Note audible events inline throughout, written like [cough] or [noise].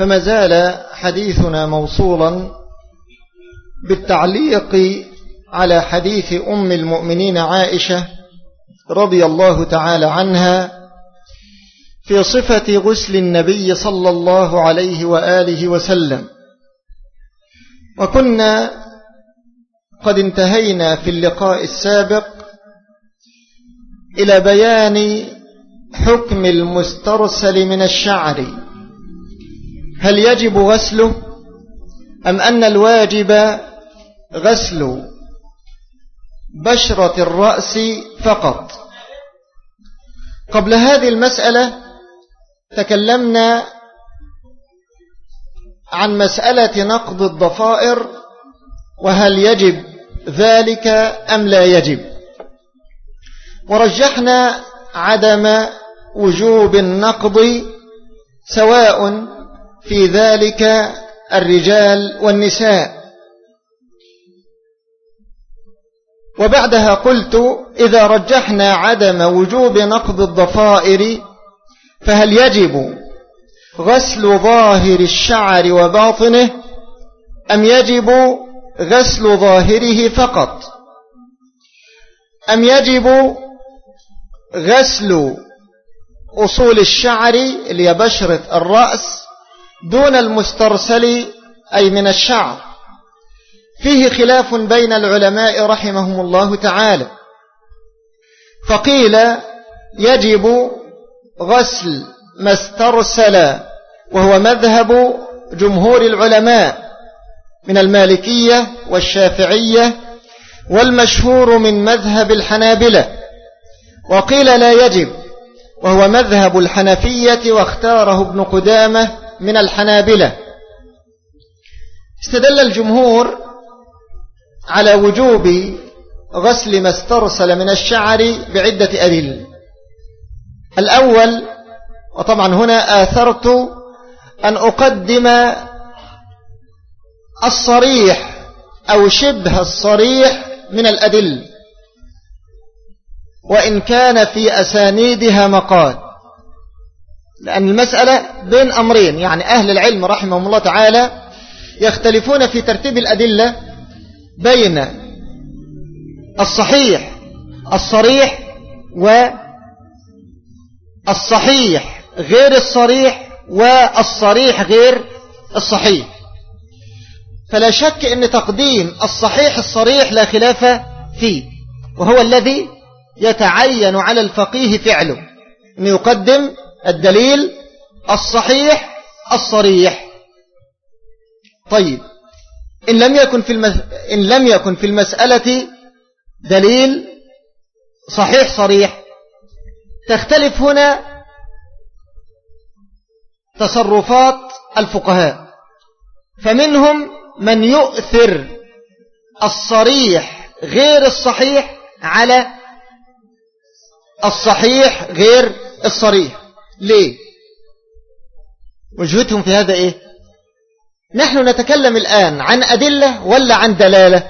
فما زال حديثنا موصولا بالتعليق على حديث أم المؤمنين عائشة رضي الله تعالى عنها في صفة غسل النبي صلى الله عليه وآله وسلم. وكنا قد انتهينا في اللقاء السابق إلى بيان حكم المسترسل من الشعر. هل يجب غسله؟ أم أن الواجب غسل بشرة الرأس فقط؟ قبل هذه المسألة تكلمنا عن مسألة نقض الضفائر وهل يجب ذلك أم لا يجب؟ ورجحنا عدم وجوب النقض سواء في ذلك الرجال والنساء. وبعدها قلت إذا رجحنا عدم وجوب نقض الضفائر فهل يجب غسل ظاهر الشعر وباطنه أم يجب غسل ظاهره فقط؟ أم يجب غسل أصول الشعر اللي هي بشرة الرأس دون المسترسل أي من الشعر. فيه خلاف بين العلماء رحمهم الله تعالى. فقيل يجب غسل ما استرسل وهو مذهب جمهور العلماء من المالكية والشافعية والمشهور من مذهب الحنابلة. وقيل لا يجب وهو مذهب الحنفية واختاره ابن قدامة من الحنابلة. استدل الجمهور على وجوب غسل ما استرسل من الشعر بعدة أدل الأول وطبعا هنا آثرت أن أقدم الصريح أو شبه الصريح من الأدل. وإن كان في أسانيدها مقال لأن المسألة بين أمرين. يعني أهل العلم رحمهم الله تعالى يختلفون في ترتيب الأدلة بين الصحيح الصريح والصحيح غير الصريح والصريح غير الصحيح. فلا شك أن تقديم الصحيح الصريح لا خلاف فيه وهو الذي يتعين على الفقيه فعله أن يقدم الدليل الصحيح الصريح. طيب إن لم يكن في المس... إن لم يكن في المسألة دليل صحيح صريح تختلف هنا تصرفات الفقهاء. فمنهم من يؤثر الصريح غير الصحيح على الصحيح غير الصريح. ليه؟ وجهتهم في هذا إيه؟ نحن نتكلم الآن عن أدلة ولا عن دلالة؟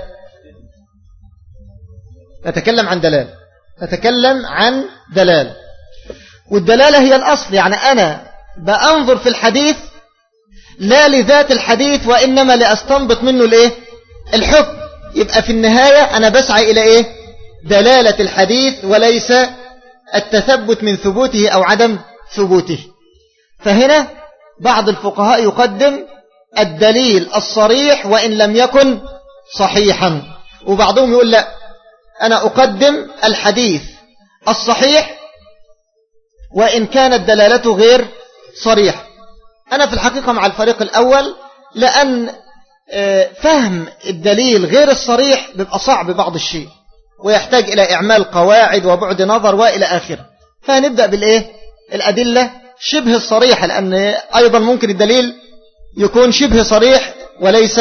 نتكلم عن دلالة نتكلم عن دلالة والدلالة هي الأصل. يعني أنا بأنظر في الحديث لا لذات الحديث وإنما لأستنبط منه الإيه؟ الحكم. يبقى في النهاية أنا بسعى إلى إيه؟ دلالة الحديث وليس التثبت من ثبوته أو عدم ثبوته. فهنا بعض الفقهاء يقدم الدليل الصريح وإن لم يكن صحيحا. وبعضهم يقول لا أنا أقدم الحديث الصحيح وإن كانت دلالته غير صريح أنا في الحقيقة مع الفريق الأول لأن فهم الدليل غير الصريح بيبقى صعب بعض الشيء ويحتاج إلى إعمال قواعد وبعد نظر وإلى آخره. فهنبدأ بالإيه؟ الأدلة شبه الصريحة لأن أيضا ممكن الدليل يكون شبه صريح وليس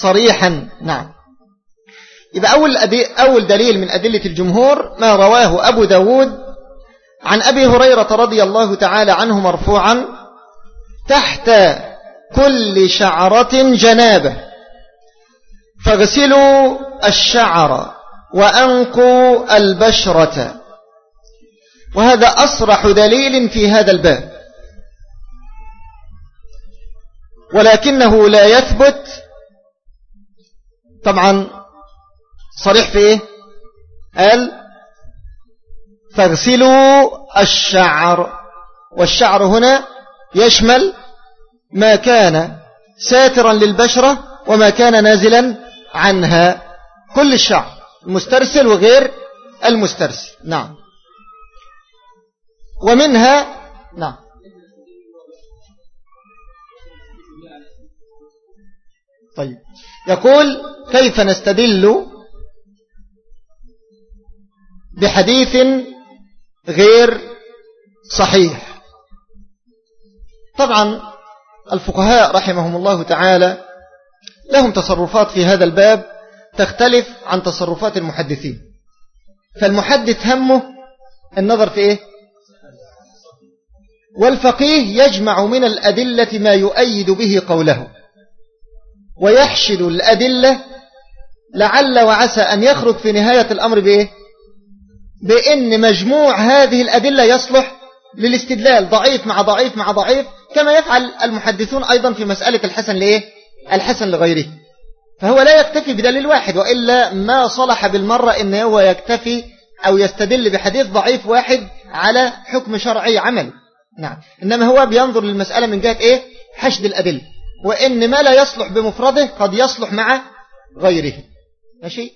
صريحا. نعم. يبقى أول, أول دليل من أدلة الجمهور ما رواه أبو داود عن أبي هريرة رضي الله تعالى عنه مرفوعا تحت كل شعرة جنابة. فاغسلوا الشعر وأنقوا البشرة. وهذا أصرح دليل في هذا الباب. ولكنه لا يثبت. طبعا صريح في إيه؟ قال فاغسلوا الشعر. والشعر هنا يشمل ما كان ساترا للبشرة وما كان نازلا عنها. كل الشعر المسترسل وغير المسترسل. نعم. ومنها نعم. طيب. يقول كيف نستدل بحديث غير صحيح؟ طبعا الفقهاء رحمهم الله تعالى لهم تصرفات في هذا الباب تختلف عن تصرفات المحدثين. فالمحدث همه النظر في إيه؟ والفقيه يجمع من الأدلة ما يؤيد به قوله ويحشد الأدلة لعل وعسى أن يخرج في نهاية الأمر بإيه؟ بأن مجموع هذه الأدلة يصلح للاستدلال ضعيف مع ضعيف مع ضعيف كما يفعل المحدثون أيضا في مسألة الحسن لإيه؟ الحسن لغيره. فهو لا يكتفي بدليل واحد وإلا ما صلح بالمرة إن هو يكتفي أو يستدل بحديث ضعيف واحد على حكم شرعي عمل. نعم. إنما هو بينظر للمسألة من جهة إيه؟ حشد الأدلة. وإن ما لا يصلح بمفرده قد يصلح مع غيره. ماشي؟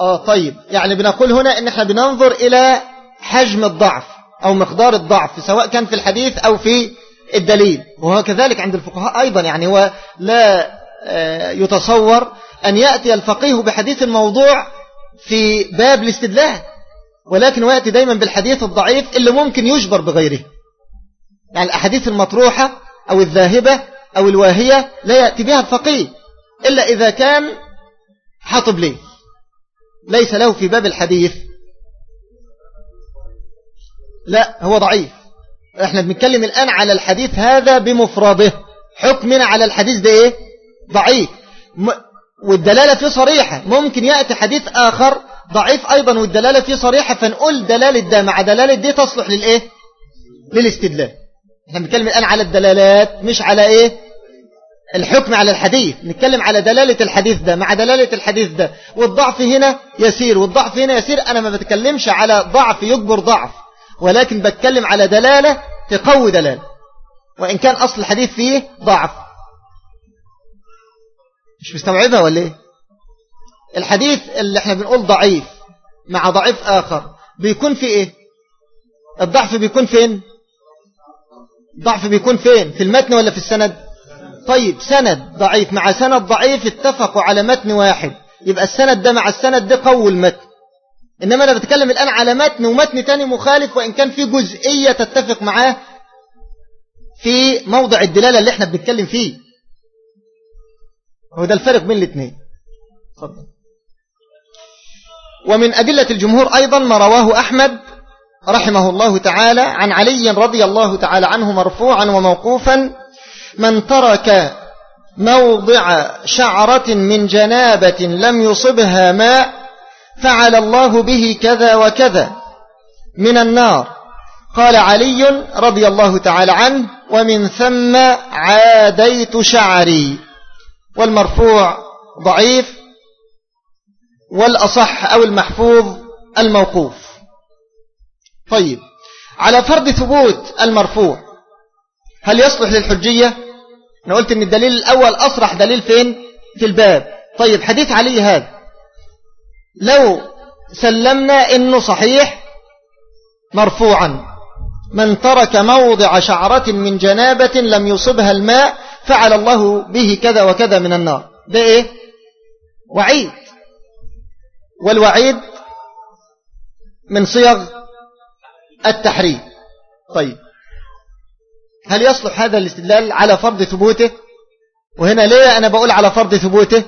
آه طيب. يعني بنقول هنا إن إحنا بننظر إلى حجم الضعف أو مقدار الضعف سواء كان في الحديث أو في الدليل. وهو كذلك عند الفقهاء أيضا. يعني هو لا آه، يتصور أن يأتي الفقيه بحديث الموضوع في باب الاستدلال. ولكن ويأتي دايما بالحديث الضعيف اللي ممكن يجبر بغيره. يعني الأحاديث المطروحة أو الذاهبة أو الواهية لا يأتي بها الفقيه إلا إذا كان حاطب ليه ليس له في باب الحديث. لا هو ضعيف. إحنا بنتكلم الآن على الحديث هذا بمفرده. حكمنا على الحديث ده إيه؟ ضعيف. والدلالة فيه صريحة. ممكن يأتي حديث آخر ضعيف أيضا والدلالة فيه صريحة فنقول دلالة ده مع دلالة دي تصلح للإيه؟ للاستدلال. إحنا بنتكلم الآن على الدلالات مش على إيه؟ الحكم على الحديث. نتكلم على دلالة الحديث ده مع دلالة الحديث ده. والضعف هنا يسير والضعف هنا يسير. أنا ما بتكلمش على ضعف يجبر ضعف ولكن بتكلم على دلالة تقوي دلالة. وإن كان أصل الحديث فيه ضعف. مش مستوعبها ولا إيه؟ الحديث اللي إحنا بنقول ضعيف مع ضعيف آخر بيكون في إيه؟ الضعف بيكون فين؟ ضعف بيكون فين؟ في المتن ولا في السند؟ طيب سند ضعيف. مع سند ضعيف اتفقوا على متن واحد. يبقى السند ده مع السند ده قوي المتن. إنما أنا بتكلم الآن على متن ومتن تاني مخالف وإن كان في جزئية تتفق معاه في موضع الدلالة اللي إحنا بنتكلم فيه. هو ده الفرق بين الاثنين ومن أدلة الجمهور أيضا ما رواه أحمد رحمه الله تعالى عن علي رضي الله تعالى عنه مرفوعا وموقوفا من ترك موضع شعرة من جنابة لم يصبها ماء فعل الله به كذا وكذا من النار قال علي رضي الله تعالى عنه ومن ثم عاديت شعري والمرفوع ضعيف والأصح أو المحفوظ الموقوف. طيب على فرض ثبوت المرفوع هل يصلح للحجية؟ أنا قلت أن الدليل الأول أصرح دليل فين؟ في الباب. طيب حديث علي هذا. لو سلمنا أنه صحيح مرفوعا من ترك موضع شعرة من جنابة لم يصبها الماء فعل الله به كذا وكذا من النار. ده إيه؟ وعيد. والوعيد من صيغ التحريم. طيب. هل يصلح هذا الاستدلال على فرض ثبوته؟ وهنا ليه أنا بقول على فرض ثبوته؟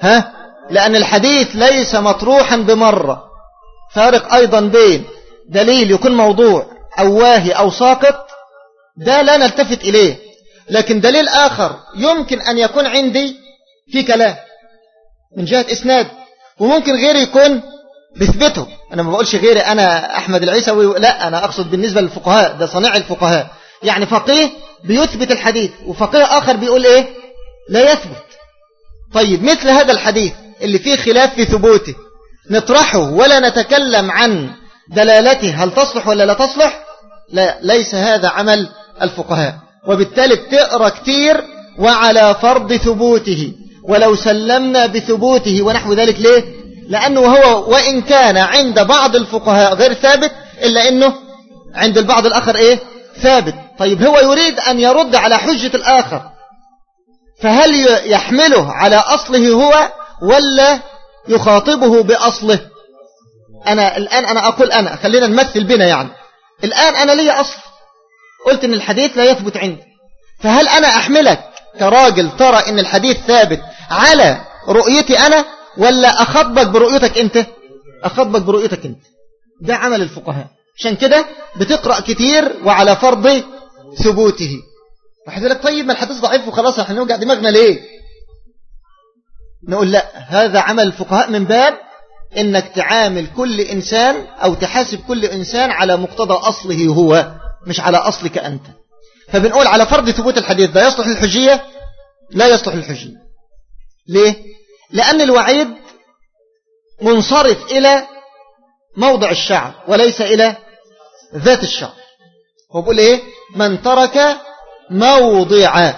ها؟ لأن الحديث ليس مطروحا بمرة. فارق أيضا بين دليل يكون موضوع أو واهي أو ساقط ده لا نلتفت إليه. لكن دليل آخر يمكن أن يكون عندي في كلام. من جهة إسناد. وممكن غيري يكون بثبته أنا ما بقولش غيري أنا أحمد العيسوي لا أنا أقصد بالنسبة للفقهاء ده صنيع الفقهاء. يعني فقيه بيثبت الحديث وفقيه آخر بيقول إيه؟ لا يثبت. طيب مثل هذا الحديث اللي فيه خلاف في ثبوته نطرحه ولا نتكلم عن دلالته هل تصلح ولا لا تصلح؟ لا ليس هذا عمل الفقهاء. وبالتالي بتقرأ كتير وعلى فرض ثبوته. ولو سلمنا بثبوته ونحو ذلك ليه؟ لأنه هو وإن كان عند بعض الفقهاء غير ثابت إلا أنه عند البعض الآخر إيه؟ ثابت. طيب هو يريد أن يرد على حجة الآخر. فهل يحمله على أصله هو ولا يخاطبه بأصله؟ أنا الآن أنا أقول أنا خلينا نمثل بنا يعني. الآن أنا لي أصل. قلت إن الحديث لا يثبت عندي. فهل أنا أحملك كراجل ترى إن الحديث ثابت على رؤيتي أنا ولا أخطبك برؤيتك أنت؟ أخطبك برؤيتك أنت. ده عمل الفقهاء. عشان كده بتقرأ كتير وعلى فرض ثبوته. واحد لك طيب ما الحديث ضعيف وخلاص إحنا نوجع دماغنا ليه؟ نقول لا هذا عمل الفقهاء من باب إنك تعامل كل إنسان أو تحاسب كل إنسان على مقتضى أصله هو مش على أصلك أنت. فبنقول على فرض ثبوت الحديث ده يصلح للحجية لا يصلح للحجية. ليه؟ لأن الوعيد منصرف إلى موضع الشعر وليس إلى ذات الشعر. هو بيقول إيه؟ من ترك موضع.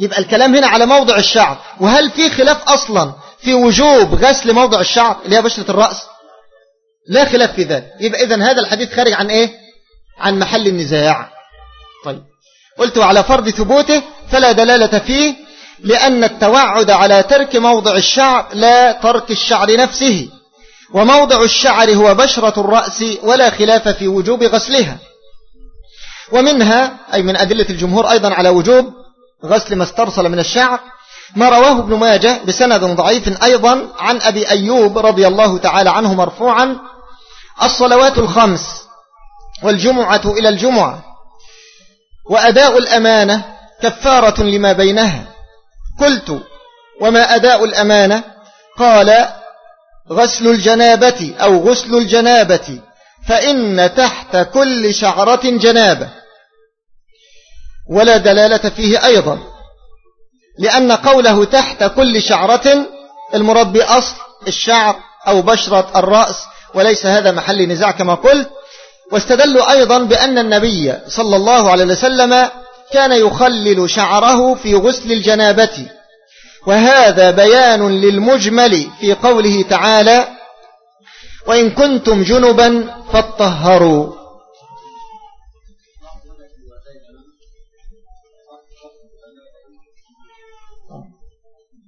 يبقى الكلام هنا على موضع الشعر. وهل في خلاف أصلا في وجوب غسل موضع الشعر اللي هي بشرة الرأس؟ لا خلاف في ذلك. يبقى إذن هذا الحديث خارج عن إيه؟ عن محل النزاع. طيب. قلت على فرض ثبوته فلا دلالة فيه لأن التوعد على ترك موضع الشعر لا ترك الشعر نفسه وموضع الشعر هو بشرة الرأس ولا خلاف في وجوب غسلها. ومنها أي من أدلة الجمهور أيضا على وجوب غسل ما استرسل من الشعر ما رواه ابن ماجه بسند ضعيف أيضا عن أبي أيوب رضي الله تعالى عنه مرفوعا الصلوات الخمس والجمعة إلى الجمعة. وأداء الأمانة كفارة لما بينها. قلت وما أداء الأمانة؟ قال غسل الجنابة أو غسل الجنابة فإن تحت كل شعرة جنابة. ولا دلالة فيه أيضا لأن قوله تحت كل شعرة المراد بأصل الشعر أو بشرة الرأس وليس هذا محل نزاع كما قلت. واستدلوا أيضا بأن النبي صلى الله عليه وسلم كان يخلل شعره في غسل الجنابة. وهذا بيان للمجمل في قوله تعالى وإن كنتم جنبا فاتطهروا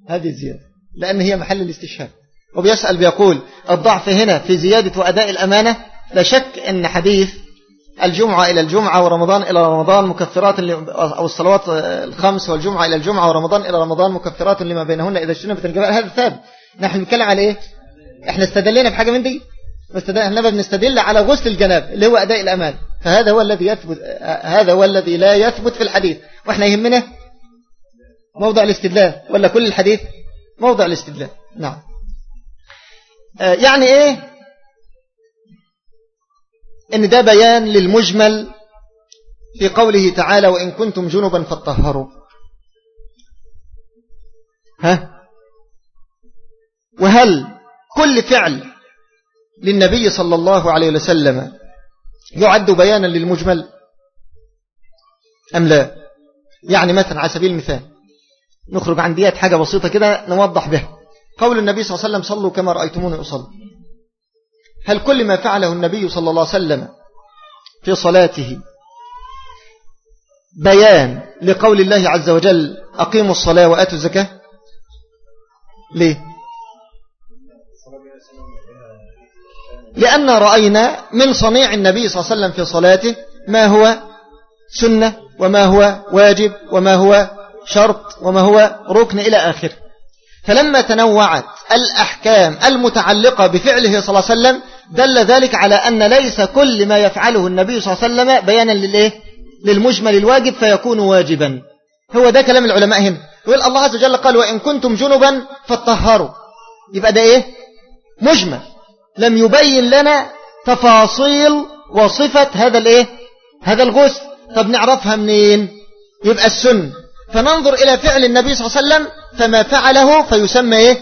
هذه الزيادة لأن هي محل الاستشهاد. وبيسأل بيقول الضعف هنا في زيادة وأداء الأمانة؟ لا شك أن حديث الجمعة إلى الجمعة ورمضان إلى رمضان مكفرات أو الصلوات الخمس والجمعة إلى الجمعة ورمضان إلى رمضان مكفرات لما بينهن إذا اجتنبت الجبال. هذا ثابت نحن نتكلم على إيه؟ إحنا استدلنا بحاجة من دي؟ إحنا بنستدل على غسل الجناب اللي هو أداء الأمان فهذا هو الذي يثبت هذا هو الذي لا يثبت في الحديث. وإحنا يهمنا موضع الاستدلال. ولا كل الحديث موضع الاستدلال. نعم. آه، يعني إيه؟ إن ده بيان للمجمل في قوله تعالى وإن كنتم جنبا فاتطهروا ها؟ وهل كل فعل للنبي صلى الله عليه وسلم يعد بيانا للمجمل أم لا؟ يعني مثلا على سبيل المثال نخرج عن ديات حاجة بسيطة كده نوضح بها. قول النبي صلى الله عليه وسلم صلوا كما رأيتموني أصلي. هل كل ما فعله النبي صلى الله عليه وسلم في صلاته بيان لقول الله عز وجل أقيموا الصلاة وآتوا الزكاة؟ ليه؟ لأن رأينا من صنيع النبي صلى الله عليه وسلم في صلاته ما هو سنة وما هو واجب وما هو شرط وما هو ركن إلى آخره. فلما تنوعت الأحكام المتعلقة بفعله صلى الله عليه وسلم دل ذلك على أن ليس كل ما يفعله النبي صلى الله عليه وسلم بيانا للإيه؟ للمجمل الواجب فيكون واجبا. هو ده كلام العلماء هنا. يقول الله عز وجل قال وإن كنتم جنبا فاتطهروا يبقى ده إيه؟ مجمل. لم يبين لنا تفاصيل وصفة هذا الإيه؟ هذا الغسل. طب نعرفها منين؟ يبقى السن فننظر إلى فعل النبي صلى الله عليه وسلم فما فعله فيسمى إيه؟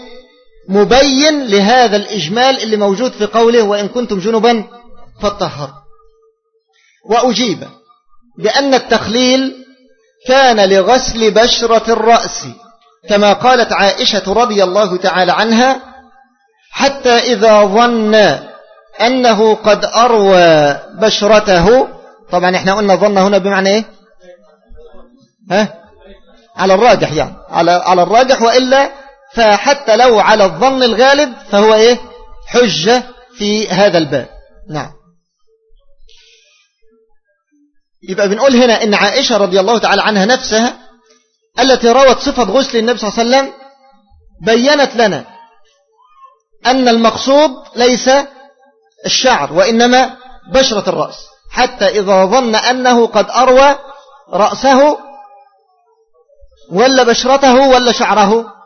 مبين لهذا الإجمال اللي موجود في قوله وإن كنتم جنبا فاتطهروا وأجيب بأن التخليل كان لغسل بشرة الرأس كما قالت عائشة رضي الله تعالى عنها حتى إذا ظن أنه قد أروى بشرته طبعا إحنا قلنا ظن هنا بمعنى إيه؟ ها؟ على الراجح يعني. على على الراجح وإلا فحتى لو على الظن الغالب فهو إيه؟ حجة في هذا الباب. نعم. يبقى بنقول هنا إن عائشة رضي الله تعالى عنها نفسها التي روت صفة غسل النبي صلى الله عليه وسلم بينت لنا أن المقصود ليس الشعر وإنما بشرة الرأس. حتى إذا ظن أنه قد أروى رأسه ولا بشرته ولا شعره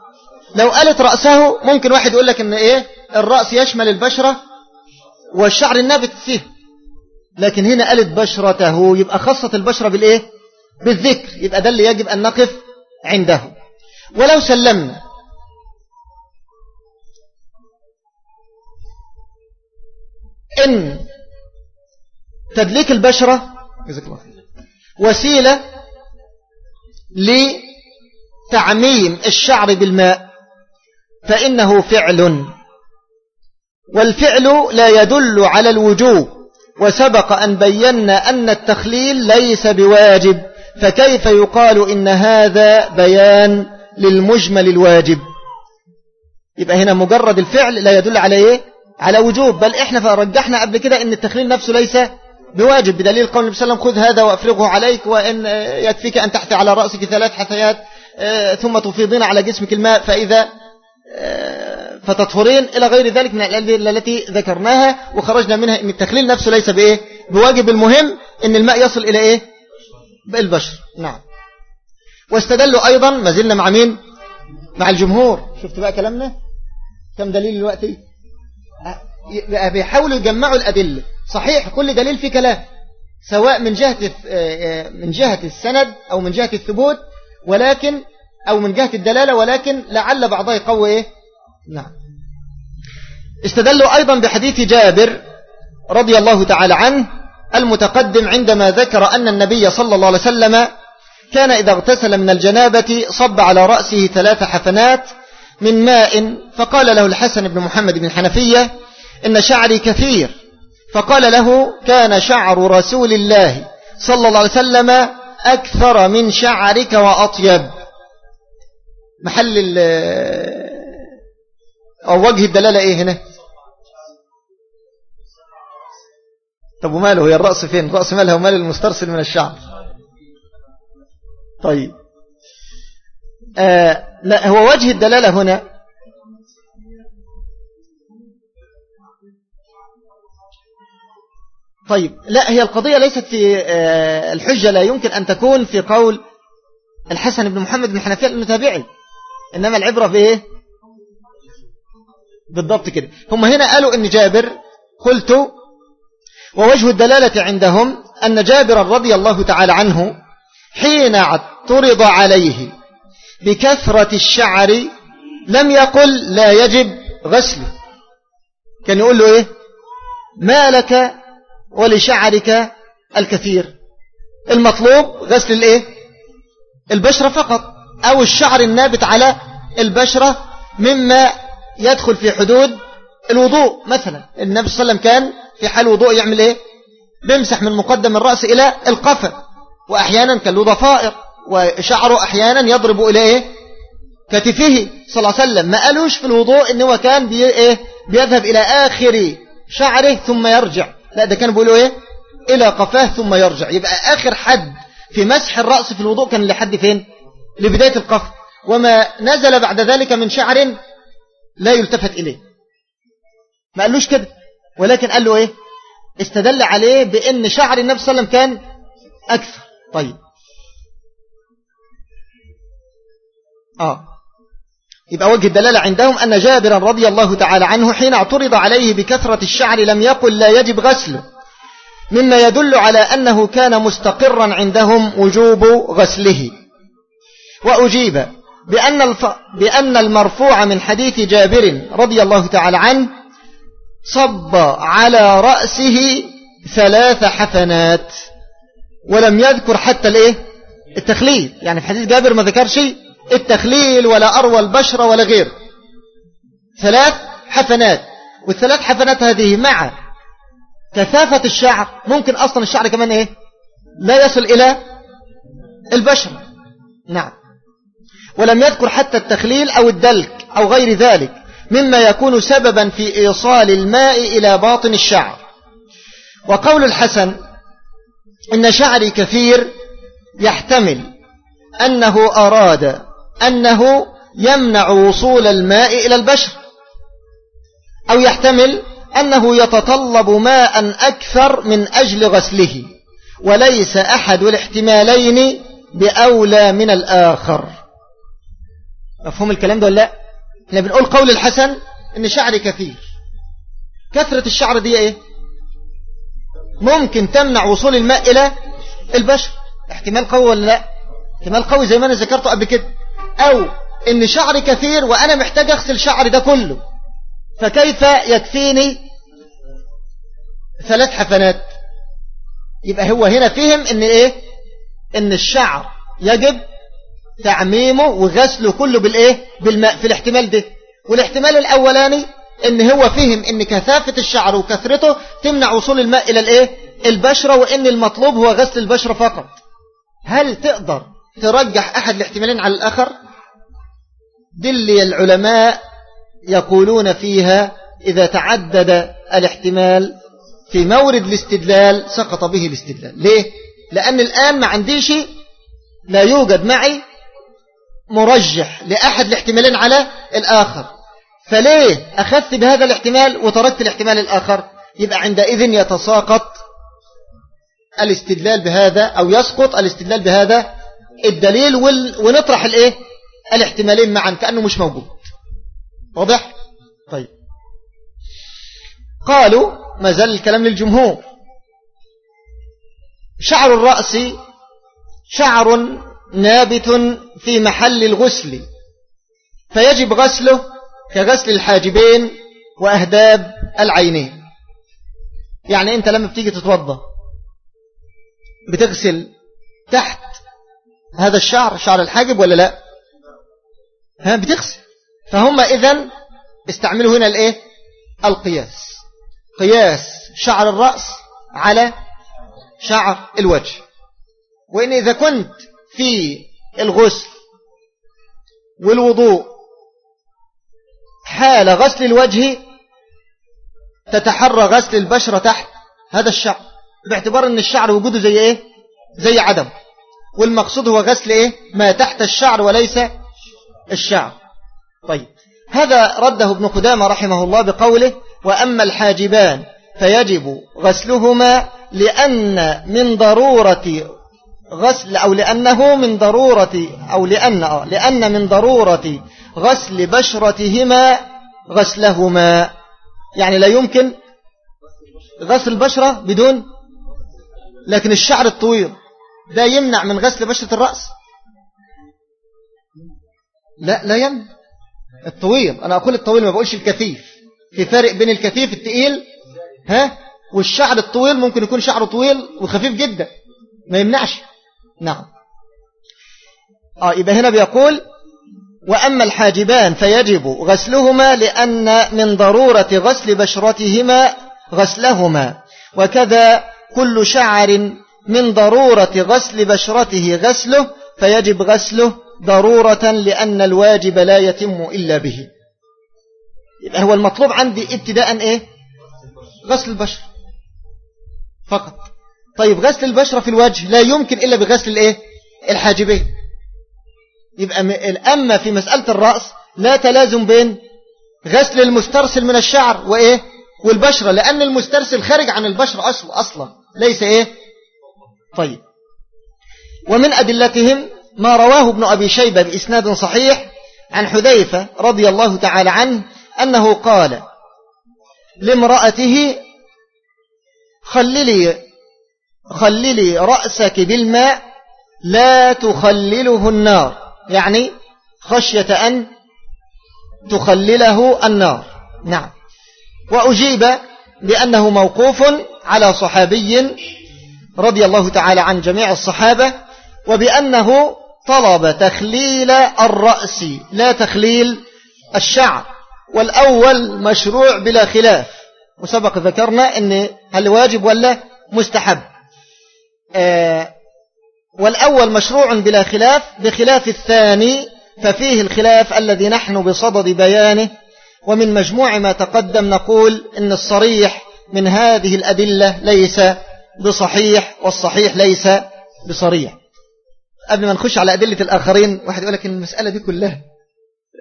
لو قالت رأسه ممكن واحد يقول لك إن إيه؟ الرأس يشمل البشرة والشعر النابت فيه. لكن هنا قالت بشرته يبقى خصت البشرة بالإيه؟ بالذكر. يبقى ده اللي يجب أن نقف عنده. ولو سلمنا. إن تدليك البشرة وسيلة لتعميم الشعر بالماء. فإنه فعل. والفعل لا يدل على الوجوب وسبق أن بينا أن التخليل ليس بواجب فكيف يقال إن هذا بيان للمجمل الواجب؟ يبقى هنا مجرد الفعل لا يدل على إيه؟ على وجوب. بل إحنا فرجحنا قبل كده أن التخليل نفسه ليس بواجب بدليل قول النبي صلى الله عليه وسلم خذ هذا وأفرغه عليك وإن يكفيك أن تحت على رأسك ثلاث حثيات آه، ثم تفيضين على جسمك الماء فإذا فتطهرين إلى غير ذلك من الأدلة التي ذكرناها وخرجنا منها أن التخليل نفسه ليس بإيه؟ بواجب المهم أن الماء يصل إلى إيه؟ بالبشر نعم. واستدلوا أيضا ما زلنا مع مين؟ مع الجمهور. شفت بقى كلامنا؟ كم دليل دلوقتي؟ آه، بيحاولوا يجمعوا الأدلة. صحيح كل دليل فيه كلام سواء من جهة آه، من جهة السند أو من جهة الثبوت ولكن أو من جهة الدلالة ولكن لعل بعضها يقوي إيه؟ نعم. استدلوا أيضا بحديث جابر رضي الله تعالى عنه المتقدم عندما ذكر أن النبي صلى الله عليه وسلم كان إذا اغتسل من الجنابة صب على رأسه ثلاث حفنات من ماء فقال له الحسن بن محمد بن حنفية إن شعري كثير. فقال له كان شعر رسول الله صلى الله عليه وسلم أكثر من شعرك وأطيب. محل أو وجه الدلالة إيه هنا؟ طب وماله؟ هي الرأس فين؟ الرأس مالها ومال المسترسل من الشعر. طيب. آه لا هو وجه الدلالة هنا؟ طيب. لا هي القضية ليست في آه، الحجة. لا يمكن أن تكون في قول الحسن بن محمد بن حنفية المتابعي إنما العبرة بإيه بالضبط كده. هم هنا قالوا إن جابر قلت ووجه الدلالة عندهم أن جابر رضي الله تعالى عنه حين اعترض عليه بكثرة الشعر لم يقل لا يجب غسله. كان يقول له إيه؟ ما لك ولشعرك الكثير. المطلوب غسل الإيه؟ البشرة فقط. أو الشعر النابت على البشرة مما يدخل في حدود الوضوء. مثلا النبي صلى الله عليه وسلم كان في حال وضوء يعمل إيه؟ بيمسح من مقدم الرأس إلى القفا وأحيانا كان له ضفائر وشعره أحيانا يضرب إلى إيه؟ كتفه. صلى الله عليه وسلم ما قالوش في الوضوء إن هو كان بي إيه؟ بيذهب إلى آخر شعره ثم يرجع. لا ده كانوا بيقولوا إيه؟ إلى قفاه ثم يرجع. يبقى آخر حد في مسح الرأس في الوضوء كان لحد فين؟ لبداية القفل وما نزل بعد ذلك من شعر لا يلتفت إليه. ما قالوش كده. ولكن قال له إيه؟ استدل عليه بأن شعر النبي صلى الله عليه وسلم كان أكثر. طيب. آه. يبقى وجه الدلالة عندهم أن جابرا رضي الله تعالى عنه حين اعترض عليه بكثرة الشعر لم يقل لا يجب غسله. مما يدل على أنه كان مستقرا عندهم وجوب غسله. وأجيب بأن, الف... بأن المرفوع من حديث جابر رضي الله تعالى عنه صب على رأسه ثلاث حفنات ولم يذكر حتى الإيه؟ التخليل. يعني في حديث جابر ما ذكرش التخليل ولا أروى البشرة ولا غير. ثلاث حفنات والثلاث حفنات هذه مع كثافة الشعر. ممكن أصلا الشعر كمان إيه؟ لا يصل إلى البشرة نعم. ولم يذكر حتى التخليل أو الدلك أو غير ذلك مما يكون سببا في إيصال الماء إلى باطن الشعر. وقول الحسن إن شعري كثير يحتمل أنه أراد أنه يمنع وصول الماء إلى البشر أو يحتمل أنه يتطلب ماء أكثر من أجل غسله وليس أحد الاحتمالين بأولى من الآخر. مفهوم الكلام ده ولا لا؟ إحنا بنقول قول الحسن إن شعري كثير. كثرة الشعر دي إيه؟ ممكن تمنع وصول الماء إلى البشر. احتمال قوي ولا لا؟ احتمال قوي زي ما أنا ذكرته قبل كده. أو إن شعري كثير وأنا محتاج أغسل شعري ده كله. فكيف يكفيني ثلاث حفنات؟ يبقى هو هنا فهم إن إيه؟ إن الشعر يجب تعميمه وغسله كله بالإيه؟ بالماء في الاحتمال ده. والاحتمال الأولاني إن هو فهم إن كثافة الشعر وكثرته تمنع وصول الماء إلى الإيه؟ البشرة وإن المطلوب هو غسل البشرة فقط. هل تقدر ترجح أحد الاحتمالين على الآخر؟ دل العلماء يقولون فيها إذا تعدد الاحتمال في مورد الاستدلال سقط به الاستدلال. ليه؟ لأن الآن ما عنديش لا يوجد معي مرجح لأحد الاحتمالين على الآخر. فليه أخذت بهذا الاحتمال وتركت الاحتمال الآخر؟ يبقى عندئذ يتساقط الاستدلال بهذا أو يسقط الاستدلال بهذا الدليل ونطرح الإيه؟ الاحتمالين معا كأنه مش موجود. واضح؟ طيب. قالوا ما زال الكلام للجمهور. شعر الرأس شعر نابت في محل الغسل فيجب غسله كغسل الحاجبين وأهداب العينين. يعني أنت لما بتيجي تتوضى بتغسل تحت هذا الشعر شعر الحاجب ولا لا؟ ها بتغسل. فهم إذن استعملوا هنا الإيه؟ القياس. قياس شعر الرأس على شعر الوجه. وإن إذا كنت في الغسل والوضوء. حال غسل الوجه تتحرى غسل البشرة تحت هذا الشعر باعتبار إن الشعر وجوده زي إيه؟ زي عدم. والمقصود هو غسل إيه؟ ما تحت الشعر وليس الشعر. طيب هذا رده ابن قدامة رحمه الله بقوله وأما الحاجبان فيجب غسلهما لأن من ضرورة غسل أو لأنه من ضرورة أو لأن لأن من ضرورة غسل بشرتهما غسلهما. يعني لا يمكن غسل البشرة بدون لكن الشعر الطويل ده يمنع من غسل بشرة الرأس. لا لا يمنع. الطويل أنا أقول الطويل ما بقولش الكثيف. في فرق بين الكثيف التقيل ها؟ والشعر الطويل ممكن يكون شعره طويل وخفيف جدا. ما يمنعش. نعم. آه يبقى هنا بيقول وأما الحاجبان فيجب غسلهما لأن من ضرورة غسل بشرتهما غسلهما وكذا كل شعر من ضرورة غسل بشرته غسله فيجب غسله ضرورة لأن الواجب لا يتم إلا به. يبقى هو المطلوب عندي ابتداء إيه؟ غسل البشر. فقط. طيب غسل البشرة في الوجه لا يمكن إلا بغسل الإيه الحاجبين. يبقى أما في مسألة الرأس لا تلازم بين غسل المسترسل من الشعر وإيه؟ والبشرة لأن المسترسل خارج عن البشرة أصل أصلا ليس إيه؟ طيب. ومن أدلتهم ما رواه ابن أبي شيبة بإسناد صحيح عن حذيفة رضي الله تعالى عنه أنه قال لامرأته خللي خللي رأسك بالماء لا تخلله النار. يعني خشية أن تخلله النار. نعم. وأجيب بأنه موقوف على صحابي رضي الله تعالى عن جميع الصحابة وبأنه طلب تخليل الرأس لا تخليل الشعر. والأول مشروع بلا خلاف. وسبق ذكرنا أن هل واجب ولا مستحب. والأول مشروع بلا خلاف بخلاف الثاني ففيه الخلاف الذي نحن بصدد بيانه ومن مجموع ما تقدم نقول إن الصريح من هذه الأدلة ليس بصحيح والصحيح ليس بصريح. قبل ما نخش على أدلة الآخرين واحد يقول لك المسألة دي كلها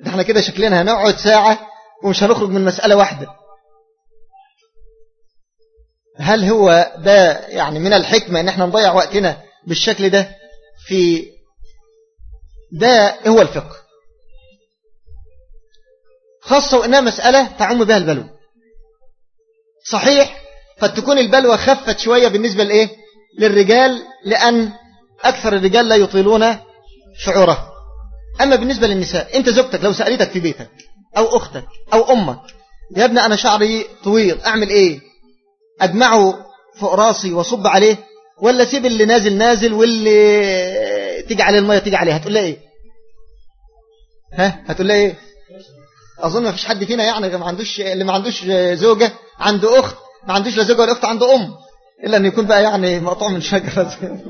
ده إحنا كده شكلنا هنقعد ساعة ومش هنخرج من مسألة واحدة. هل هو ده يعني من الحكمة إن إحنا نضيع وقتنا بالشكل ده؟ في ده هو الفقه. خاصة وإنها مسألة تعم بها البلوى. صحيح قد تكون البلوى خفت شوية بالنسبة لإيه؟ للرجال لأن أكثر الرجال لا يطيلون شعوره. أما بالنسبة للنساء أنت زوجتك لو سألتك في بيتك أو أختك أو أمك يا ابني أنا شعري طويل أعمل إيه؟ أجمعه فوق راسي وصب عليه ولا سيب اللي نازل نازل واللي تيجي عليه المية تيجي عليه هتقول لها إيه؟ ها؟ هتقول لها إيه؟ أظن ما فيش حد فينا يعني ما عندوش اللي ما عندوش زوجة عنده أخت ما عندوش لا زوجة ولا أخت عنده أم إلا أن يكون بقى يعني مقطوع من شجرة. [laughs]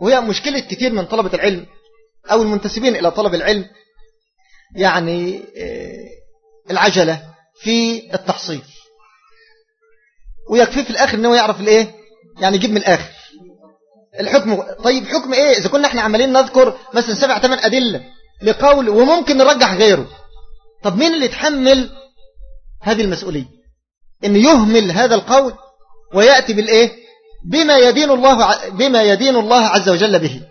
وهي مشكلة كثير من طلبة العلم أو المنتسبين إلى طلب العلم يعني آه، العجلة في التحصيل. ويكفي في الآخر أنه يعرف الإيه؟ يعني يجيب من الآخر. الحكم طيب حكم إيه؟ إذا كنا إحنا عمالين نذكر مثلا سبع ثمان أدلة لقول وممكن نرجح غيره. طب مين اللي يتحمل هذه المسؤولية؟ إن يهمل هذا القول ويأتي بالإيه؟ بما يدين الله بما يدين الله عز وجل به.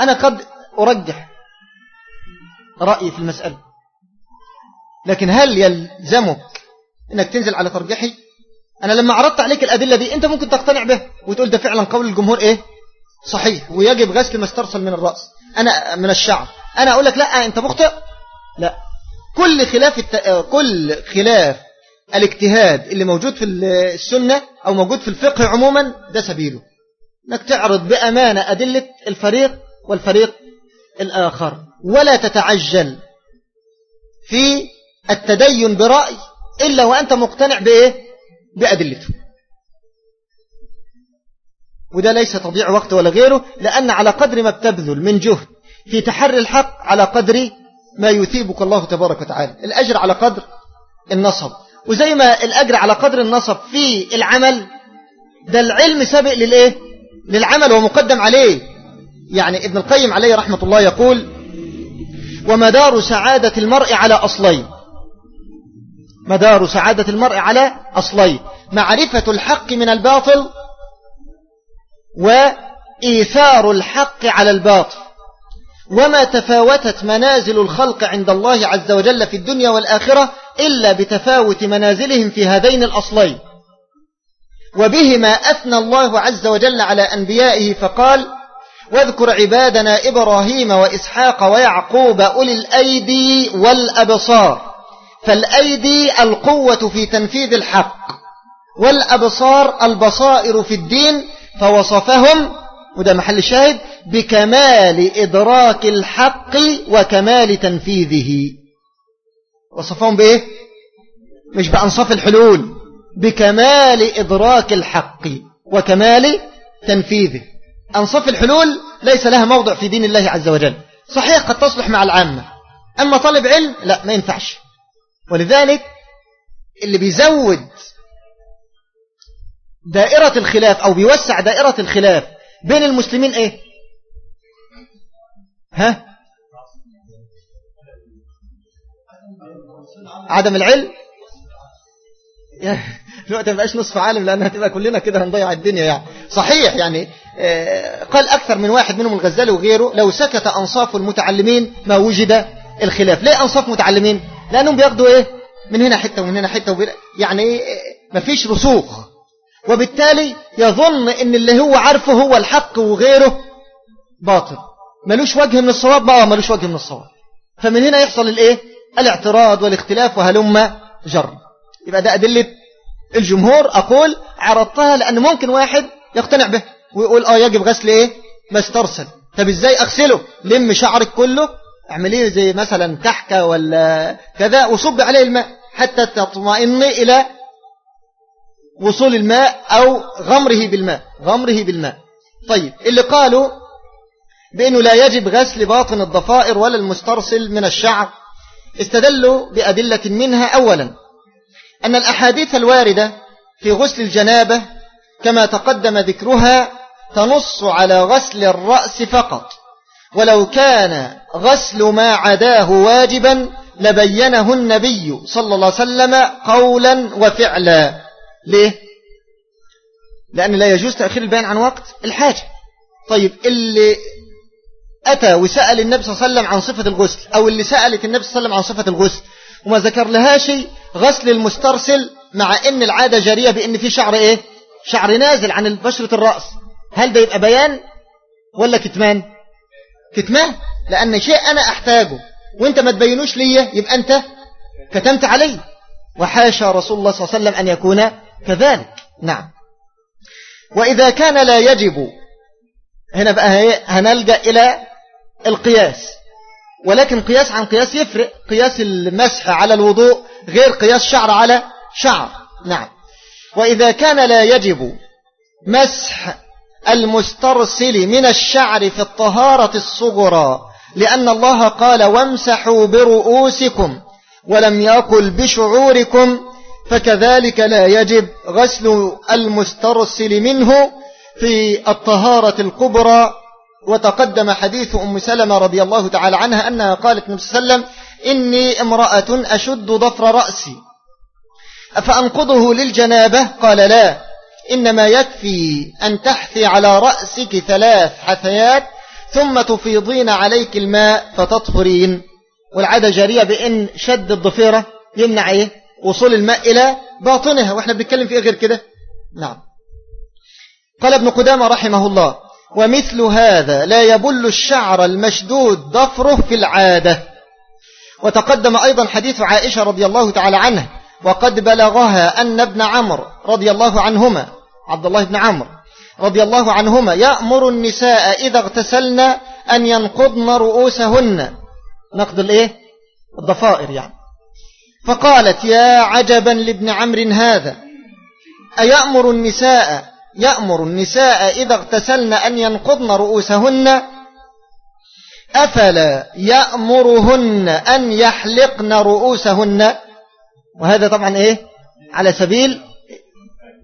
أنا قد أرجح رأيي في المسألة. لكن هل يلزمك أنك تنزل على ترجيحي؟ أنا لما عرضت عليك الأدلة دي أنت ممكن تقتنع به وتقول ده فعلا قول الجمهور إيه؟ صحيح ويجب غسل ما استرسل من الرأس. أنا من الشعر. أنا أقول لك لا أنت مخطئ؟ لا. كل خلاف الت... كل خلاف الاجتهاد اللي موجود في السنة أو موجود في الفقه عموما ده سبيله. إنك تعرض بأمانة أدلة الفريق والفريق الآخر. ولا تتعجل في التدين برأي إلا وأنت مقتنع بإيه؟ بأدلته. وده ليس تضيع وقت ولا غيره لأن على قدر ما بتبذل من جهد في تحري الحق على قدر ما يثيبك الله تبارك وتعالى. الأجر على قدر النصب. وزي ما الأجر على قدر النصب في العمل ده العلم سابق للإيه؟ للعمل ومقدم عليه. يعني ابن القيم عليه رحمة الله يقول ومدار سعادة المرء على أصلين مدار سعادة المرء على أصلين معرفة الحق من الباطل وإيثار الحق على الباطل. وما تفاوتت منازل الخلق عند الله عز وجل في الدنيا والآخرة إلا بتفاوت منازلهم في هذين الأصلين. وبهما أثنى الله عز وجل على أنبيائه فقال واذكر عبادنا إبراهيم وإسحاق ويعقوب أولي الأيدي والأبصار. فالأيدي القوة في تنفيذ الحق والأبصار البصائر في الدين فوصفهم وده محل الشاهد بكمال إدراك الحق وكمال تنفيذه. وصفهم بإيه؟ مش بأنصاف الحلول بكمال إدراك الحق وكمال تنفيذه. أنصاف الحلول ليس لها موضع في دين الله عز وجل. صحيح قد تصلح مع العامة أما طالب علم لا ما ينفعش. ولذلك اللي بيزود دائرة الخلاف أو بيوسع دائرة الخلاف بين المسلمين إيه؟ ها؟ عدم العلم؟ دلوقتي ما بقاش نصف عالم لأن هتبقى كلنا كده هنضيع الدنيا يعني. صحيح يعني آه، قال أكثر من واحد منهم الغزالي وغيره لو سكت أنصاف المتعلمين ما وجد الخلاف. ليه أنصاف متعلمين؟ لأنهم بياخدوا إيه؟ من هنا حتة ومن هنا حتة يعني إيه؟ مفيش رسوخ. وبالتالي يظن إن اللي هو عارفه هو الحق وغيره باطل. ملوش وجه من الصواب بقى ملوش وجه من الصواب. فمن هنا يحصل الإيه؟ الاعتراض والاختلاف وهلم جر. يبقى ده أدلة الجمهور. أقول عرضتها لأن ممكن واحد يقتنع به ويقول آه يجب غسل إيه؟ ما استرسل. طب إزاي أغسله؟ لم شعرك كله؟ اعمليه زي مثلا كحكة ولا كذا وصب عليه الماء حتى تطمئن إلى وصول الماء أو غمره بالماء غمره بالماء. طيب اللي قالوا بأنه لا يجب غسل باطن الضفائر ولا المسترسل من الشعر استدلوا بأدلة منها أولا أن الأحاديث الواردة في غسل الجنابة كما تقدم ذكرها تنص على غسل الرأس فقط. ولو كان غسل ما عداه واجبا لبينه النبي صلى الله عليه وسلم قولا وفعلا. ليه؟ لأن لا يجوز تأخير البيان عن وقت الحاجة. طيب اللي أتى وسأل النبي صلى الله عليه وسلم عن صفة الغسل أو اللي سألت النبي صلى الله عليه وسلم عن صفة الغسل وما ذكر لها شيء غسل المسترسل مع إن العادة جارية بإن في شعر إيه؟ شعر نازل عن بشرة الرأس. هل ده يبقى بيان ولا كتمان؟ كتمان لأن شيء أنا أحتاجه وأنت ما تبينوش ليا يبقى أنت كتمت علي. وحاشا رسول الله صلى الله عليه وسلم أن يكون كذلك. نعم. وإذا كان لا يجب هنا بقى هنلجأ إلى القياس. ولكن قياس عن قياس يفرق. قياس المسح على الوضوء غير قياس شعر على شعر. نعم. وإذا كان لا يجب مسح المسترسل من الشعر في الطهارة الصغرى لأن الله قال وامسحوا برؤوسكم ولم يقل بشعوركم فكذلك لا يجب غسل المسترسل منه في الطهارة الكبرى. وتقدم حديث أم سلمة رضي الله تعالى عنها أنها قالت النبي صلى الله عليه وسلم إني امرأة أشد ضفر رأسي أفأنقضه للجنابة؟ قال لا إنما يكفي أن تحثي على رأسك ثلاث حثيات ثم تفيضين عليك الماء فتطهرين. والعادة جارية بإن شد الضفيرة يمنع إيه؟ وصول الماء إلى باطنها. وإحنا بنتكلم في إيه غير كده؟ نعم. قال ابن قدامة رحمه الله ومثل هذا لا يبل الشعر المشدود ضفره في العادة. وتقدم أيضا حديث عائشة رضي الله تعالى عنه وقد بلغها أن ابن عمرو رضي الله عنهما عبد الله بن عمرو رضي الله عنهما يأمر النساء إذا اغتسلن أن ينقضن رؤوسهن. نقض الإيه؟ الضفائر يعني. فقالت يا عجبا لابن عمرو هذا. أيأمر النساء؟ يأمر النساء إذا اغتسلن أن ينقضن رؤوسهن. أفلا يأمرهن أن يحلقن رؤوسهن؟ وهذا طبعا إيه؟ على سبيل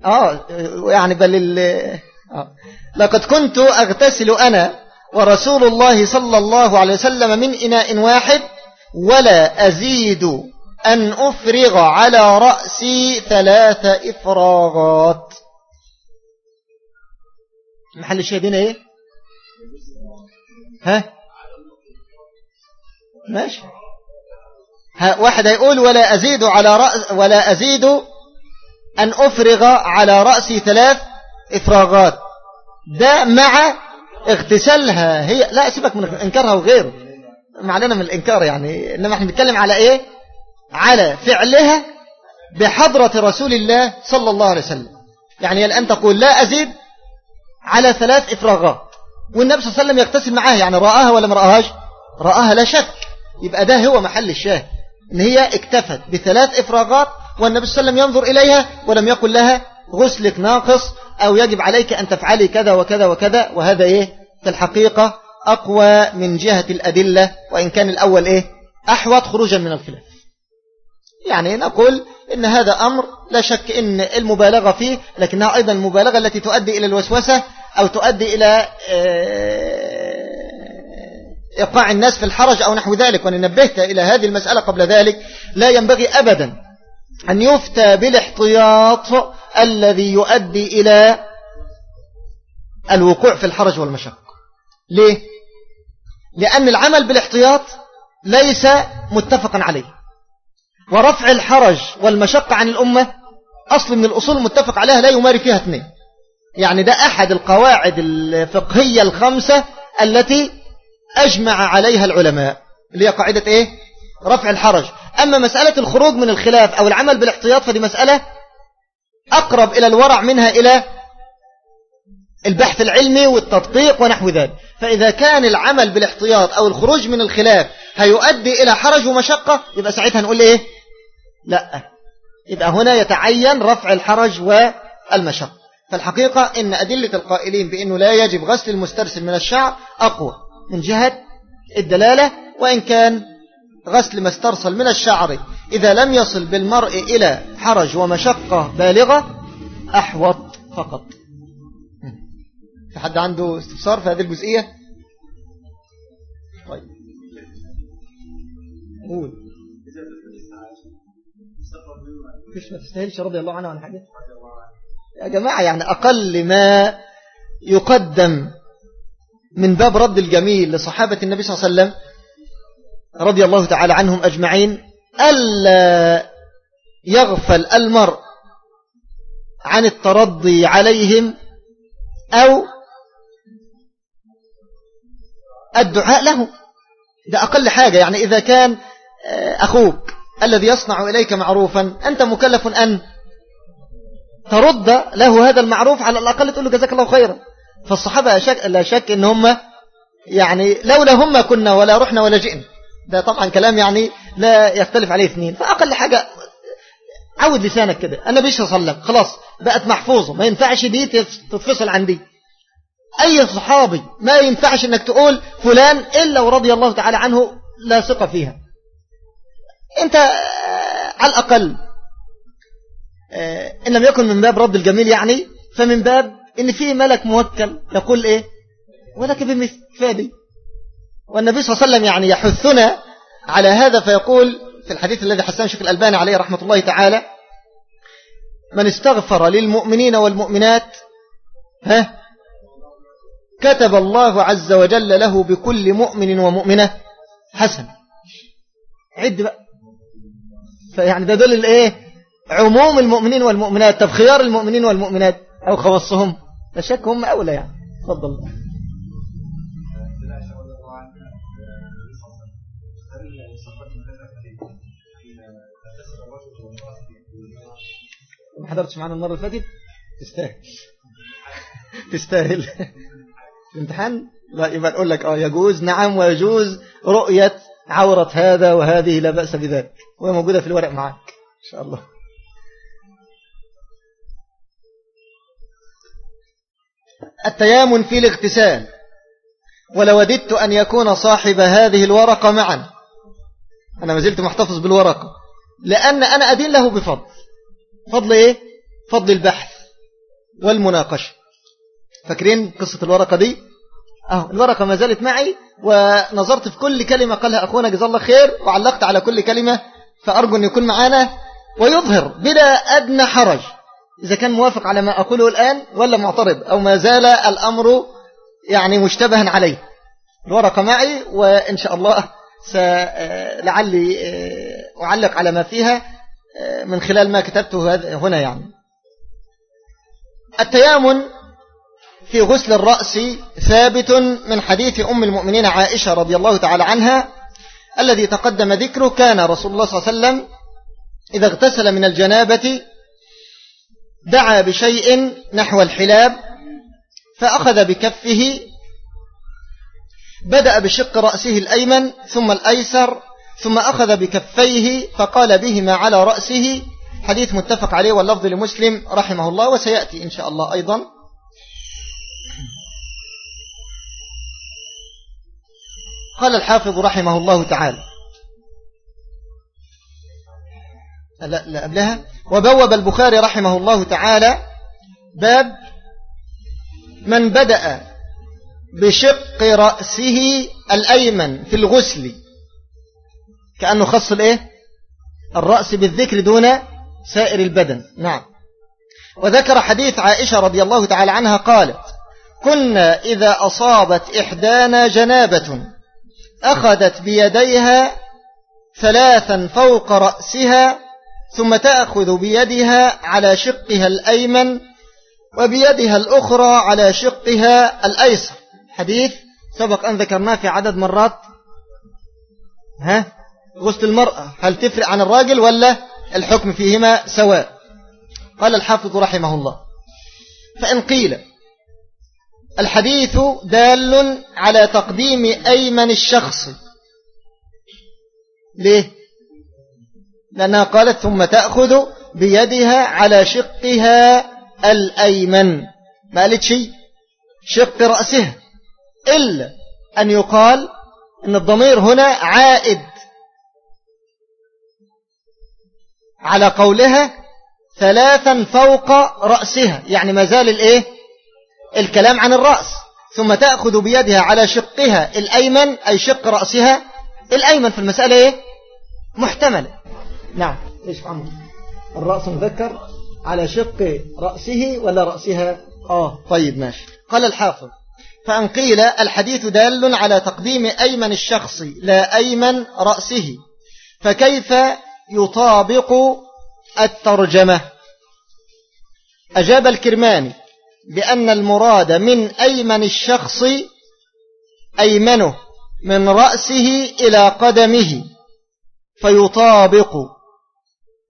آه يعني بل آه. لقد كنت أغتسل أنا ورسول الله صلى الله عليه وسلم من إناء واحد ولا أزيد أن أفرغ على رأسي ثلاث إفراغات. محل الشاهدين إيه؟ ها؟ ماشي. ها واحد هيقول ولا أزيد على رأس ولا أزيد أن أفرغ على رأسي ثلاث إفراغات. ده مع اغتسالها. هي لا سيبك من إنكارها وغيره. معلنا من الإنكار يعني. إنما إحنا بنتكلم على إيه؟ على فعلها بحضرة رسول الله صلى الله عليه وسلم. يعني الآن تقول لا أزيد على ثلاث إفراغات. والنبي صلى الله عليه وسلم يغتسل معاها يعني رآها ولا ما رآهاش؟ رآها لا شك. يبقى ده هو محل الشاهد. إن هي اكتفت بثلاث إفراغات والنبي صلى الله عليه وسلم ينظر إليها ولم يقل لها غسلك ناقص أو يجب عليك أن تفعلي كذا وكذا وكذا. وهذا إيه؟ في الحقيقة أقوى من جهة الأدلة وإن كان الأول إيه؟ أحوط خروجا من الخلاف. يعني نقول إن هذا أمر لا شك إن المبالغة فيه لكنها أيضا المبالغة التي تؤدي إلى الوسوسة أو تؤدي إلى آه، إيقاع الناس في الحرج أو نحو ذلك. وأن نبهت إلى هذه المسألة قبل ذلك. لا ينبغي أبدا أن يفتى بالاحتياط الذي يؤدي إلى الوقوع في الحرج والمشق ليه؟ لأن العمل بالاحتياط ليس متفقا عليه ورفع الحرج والمشقة عن الأمة أصل من الأصول المتفق عليها لا يماري فيها اثنين يعني ده أحد القواعد الفقهية الخمسة التي أجمع عليها العلماء اللي هي قاعدة إيه؟ رفع الحرج أما مسألة الخروج من الخلاف أو العمل بالاحتياط فدي مسألة أقرب إلى الورع منها إلى البحث العلمي والتدقيق ونحو ذلك. فإذا كان العمل بالاحتياط أو الخروج من الخلاف هيؤدي إلى حرج ومشقة يبقى ساعتها نقول إيه؟ لأ. يبقى هنا يتعين رفع الحرج والمشقة. فالحقيقة إن أدلة القائلين بأنه لا يجب غسل المسترسل من الشعر أقوى من جهة الدلالة وإن كان غسل ما استرسل من الشعر. إذا لم يصل بالمرء إلى حرج ومشقة بالغة أحوط فقط. في حد عنده استفسار في هذه الجزئية؟ طيب. قول. مش ما تستاهلش رضي الله عنه عن حاجة؟ يا جماعة يعني أقل ما يقدم من باب رد الجميل لصحابة النبي صلى الله عليه وسلم رضي الله تعالى عنهم أجمعين ألا يغفل المرء عن الترضي عليهم أو الدعاء له. ده أقل حاجة يعني إذا كان آه، أخوك الذي يصنع إليك معروفا أنت مكلف أن ترد له هذا المعروف على الأقل تقول له جزاك الله خيرا. فالصحابة لا شك إن هم يعني لولا هم كنا ولا رحنا ولا جئنا. ده طبعا كلام يعني لا يختلف عليه اثنين. فأقل حاجة عود لسانك كده. الله عليه وسلم خلاص بقت محفوظة ما ينفعش دي تتفصل عن دي. أي صحابي ما ينفعش أنك تقول فلان إلا ورضي الله تعالى عنه لا ثقة فيها. أنت على الأقل إن لم يكن من باب رد الجميل يعني فمن باب إن في ملك موكل يقول إيه؟ ولك بمثل فادي والنبي صلى الله عليه وسلم يعني يحثنا على هذا فيقول في الحديث الذي حسن شيخ الألباني عليه رحمة الله تعالى من استغفر للمؤمنين والمؤمنات ها كتب الله عز وجل له بكل مؤمن ومؤمنة حسن عد بقى. فيعني ده دول الايه؟ عموم المؤمنين والمؤمنات طب خيار المؤمنين والمؤمنات أو خواصهم. لا شك هم أولى يعني. تفضل. ما حضرتش معنا المرة اللي فاتت؟ تستاهل. تستاهل. الامتحان لا يبقى نقول لك آه يجوز. نعم ويجوز رؤية عورة هذا وهذه لا بأس بذلك. وهي موجودة في الورق معك إن شاء الله. التيامن في الاغتسال. ولوددت أن يكون صاحب هذه الورقة معا. أنا ما زلت محتفظ بالورقة. لأن أنا أدين له بفضل. فضل إيه؟ فضل البحث والمناقشة. فاكرين قصة الورقة دي؟ أهو الورقة ما زالت معي ونظرت في كل كلمة قالها أخونا جزا الله خير وعلقت على كل كلمة فأرجو أن يكون معانا ويظهر بلا أدنى حرج. إذا كان موافق على ما أقوله الآن ولا معترض أو ما زال الأمر يعني مشتبها عليه. الورقة معي وإن شاء الله لعلي آه، أعلق على ما فيها. آه، من خلال ما كتبته هنا يعني. التيامن في غسل الرأس ثابت من حديث أم المؤمنين عائشة رضي الله تعالى عنها الذي تقدم ذكره كان رسول الله صلى الله عليه وسلم إذا اغتسل من الجنابة دعا بشيء نحو الحلاب فأخذ بكفه بدأ بشق رأسه الأيمن ثم الأيسر ثم أخذ بكفيه فقال بهما على رأسه. حديث متفق عليه واللفظ لمسلم رحمه الله وسيأتي إن شاء الله أيضا. قال الحافظ رحمه الله تعالى. لا, لا قبلها. وبوب البخاري رحمه الله تعالى باب من بدأ بشق رأسه الأيمن في الغسل. كأنه خص الإيه؟ الرأس بالذكر دون سائر البدن. نعم. وذكر حديث عائشة رضي الله تعالى عنها قالت كنا إذا أصابت إحدانا جنابة أخذت بيديها ثلاثا فوق رأسها ثم تأخذ بيدها على شقها الأيمن وبيدها الأخرى على شقها الأيسر. حديث سبق أن ذكرناه في عدد مرات. ها؟ غسل المرأة هل تفرق عن الراجل ولا الحكم فيهما سواء؟ قال الحافظ رحمه الله. فإن قيل الحديث دال على تقديم أيمن الشخص. ليه؟ لأنها قالت ثم تأخذ بيدها على شقها الأيمن ما قالت شيء؟ شق رأسها. إلا أن يقال أن الضمير هنا عائد. على قولها ثلاثا فوق رأسها. يعني ما زال الإيه؟ الكلام عن الرأس. ثم تأخذ بيدها على شقها الأيمن أي شق رأسها الأيمن. في المسألة إيه؟ محتمل نعم. إيش عمرو الرأس مذكر على شق رأسه ولا رأسها؟ آه طيب ماشي. قال الحافظ فأن قيل الحديث دال على تقديم أيمن الشخص لا أيمن رأسه فكيف يطابق الترجمة. أجاب الكرماني بأن المراد من أيمن الشخص أيمنه من رأسه إلى قدمه فيطابق.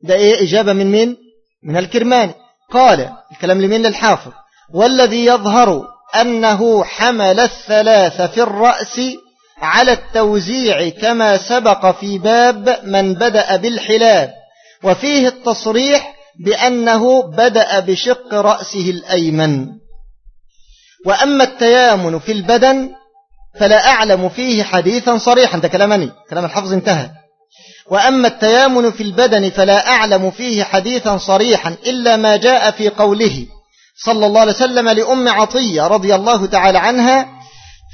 ده إيه إجابة من مين؟ من الكرماني. قال الكلام لمين للحافظ؟ والذي يظهر أنه حمل الثلاث في الرأس على التوزيع كما سبق في باب من بدأ بالحلاب وفيه التصريح بأنه بدأ بشق رأسه الأيمن. وأما التيامن في البدن فلا أعلم فيه حديثا صريحا. ده كلامني كلام الحفظ انتهى. وأما التيامن في البدن فلا أعلم فيه حديثا صريحا إلا ما جاء في قوله صلى الله عليه وسلم لأم عطية رضي الله تعالى عنها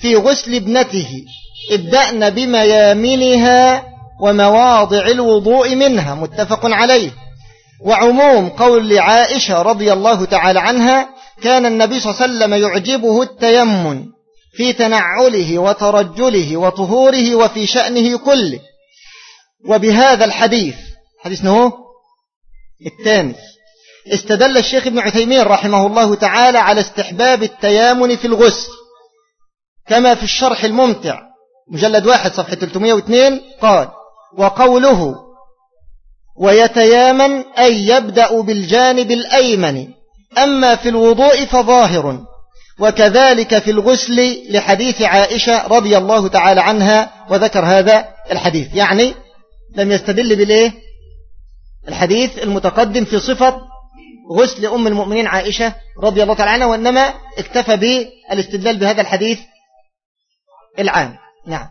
في غسل ابنته. ابدأن بميامنها ومواضع الوضوء منها متفق عليه. وعموم قول عائشة رضي الله تعالى عنها كان النبي صلى الله عليه وسلم يعجبه التيمن في تنعله وترجله وطهوره وفي شأنه كله. وبهذا الحديث حديث نهو؟ الثاني. استدل الشيخ ابن عثيمين رحمه الله تعالى على استحباب التيامن في الغسل كما في الشرح الممتع. مجلد واحد صفحة 302 قال وقوله ويتيامن أي يبدأ بالجانب الأيمن أما في الوضوء فظاهر وكذلك في الغسل لحديث عائشة رضي الله تعالى عنها وذكر هذا الحديث. يعني لم يستدل بالإيه؟ الحديث المتقدم في صفة غسل أم المؤمنين عائشة رضي الله تعالى عنها وإنما اكتفى بالاستدلال بهذا الحديث العام. نعم.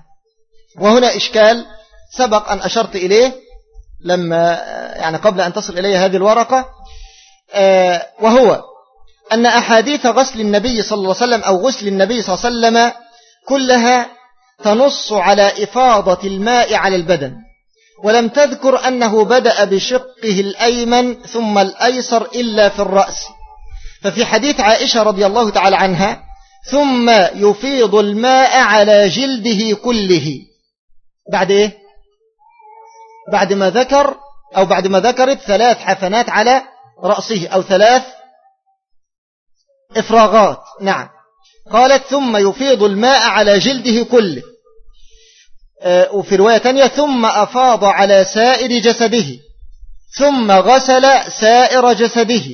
وهنا إشكال سبق أن أشرت إليه لما يعني قبل أن تصل إلي هذه الورقة آه، وهو أن أحاديث غسل النبي صلى الله عليه وسلم أو غسل النبي صلى الله عليه وسلم كلها تنص على إفاضة الماء على البدن. ولم تذكر أنه بدأ بشقه الأيمن ثم الأيسر إلا في الرأس. ففي حديث عائشة رضي الله تعالى عنها ثم يفيض الماء على جلده كله. بعد إيه؟ بعد ما ذكر أو بعد ما ذكرت ثلاث حفنات على رأسه أو ثلاث إفراغات. نعم. قالت ثم يفيض الماء على جلده كله. آه، وفي رواية تانية ثم أفاض على سائر جسده. ثم غسل سائر جسده.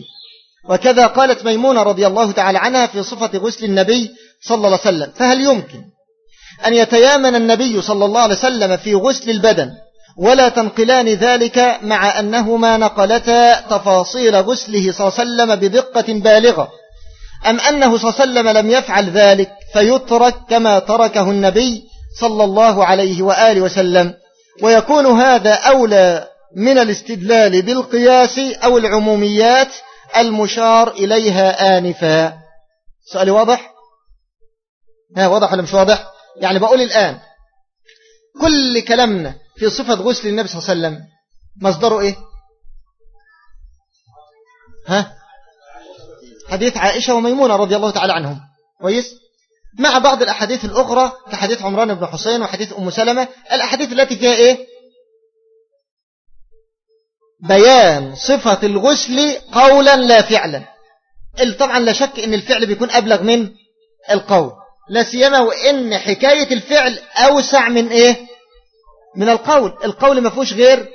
وكذا قالت ميمونة رضي الله تعالى عنها في صفة غسل النبي صلى الله عليه وسلم. فهل يمكن أن يتيامن النبي صلى الله عليه وسلم في غسل البدن ولا تنقلان ذلك مع أنهما نقلتا تفاصيل غسله صلى الله عليه وسلم بدقة بالغة؟ أم أنه صلى الله عليه وسلم لم يفعل ذلك فيترك كما تركه النبي صلى الله عليه وآله وسلم؟ ويكون هذا أولى من الاستدلال بالقياس أو العموميات المشار إليها آنفا سؤالي واضح؟ ها واضح ولا مش واضح؟ يعني بقول الآن كل كلامنا في صفة غسل النبي صلى الله عليه وسلم مصدره إيه؟ ها؟ حديث عائشة وميمونة رضي الله تعالى عنهم كويس؟ مع بعض الأحاديث الأخرى كحديث عمران بن حسين وحديث أم سلمة الأحاديث التي فيها إيه؟ بيان صفة الغسل قولا لا فعلا. طبعا لا شك إن الفعل بيكون أبلغ من القول. لا سيما وإن حكاية الفعل أوسع من إيه؟ من القول. القول ما فيهوش غير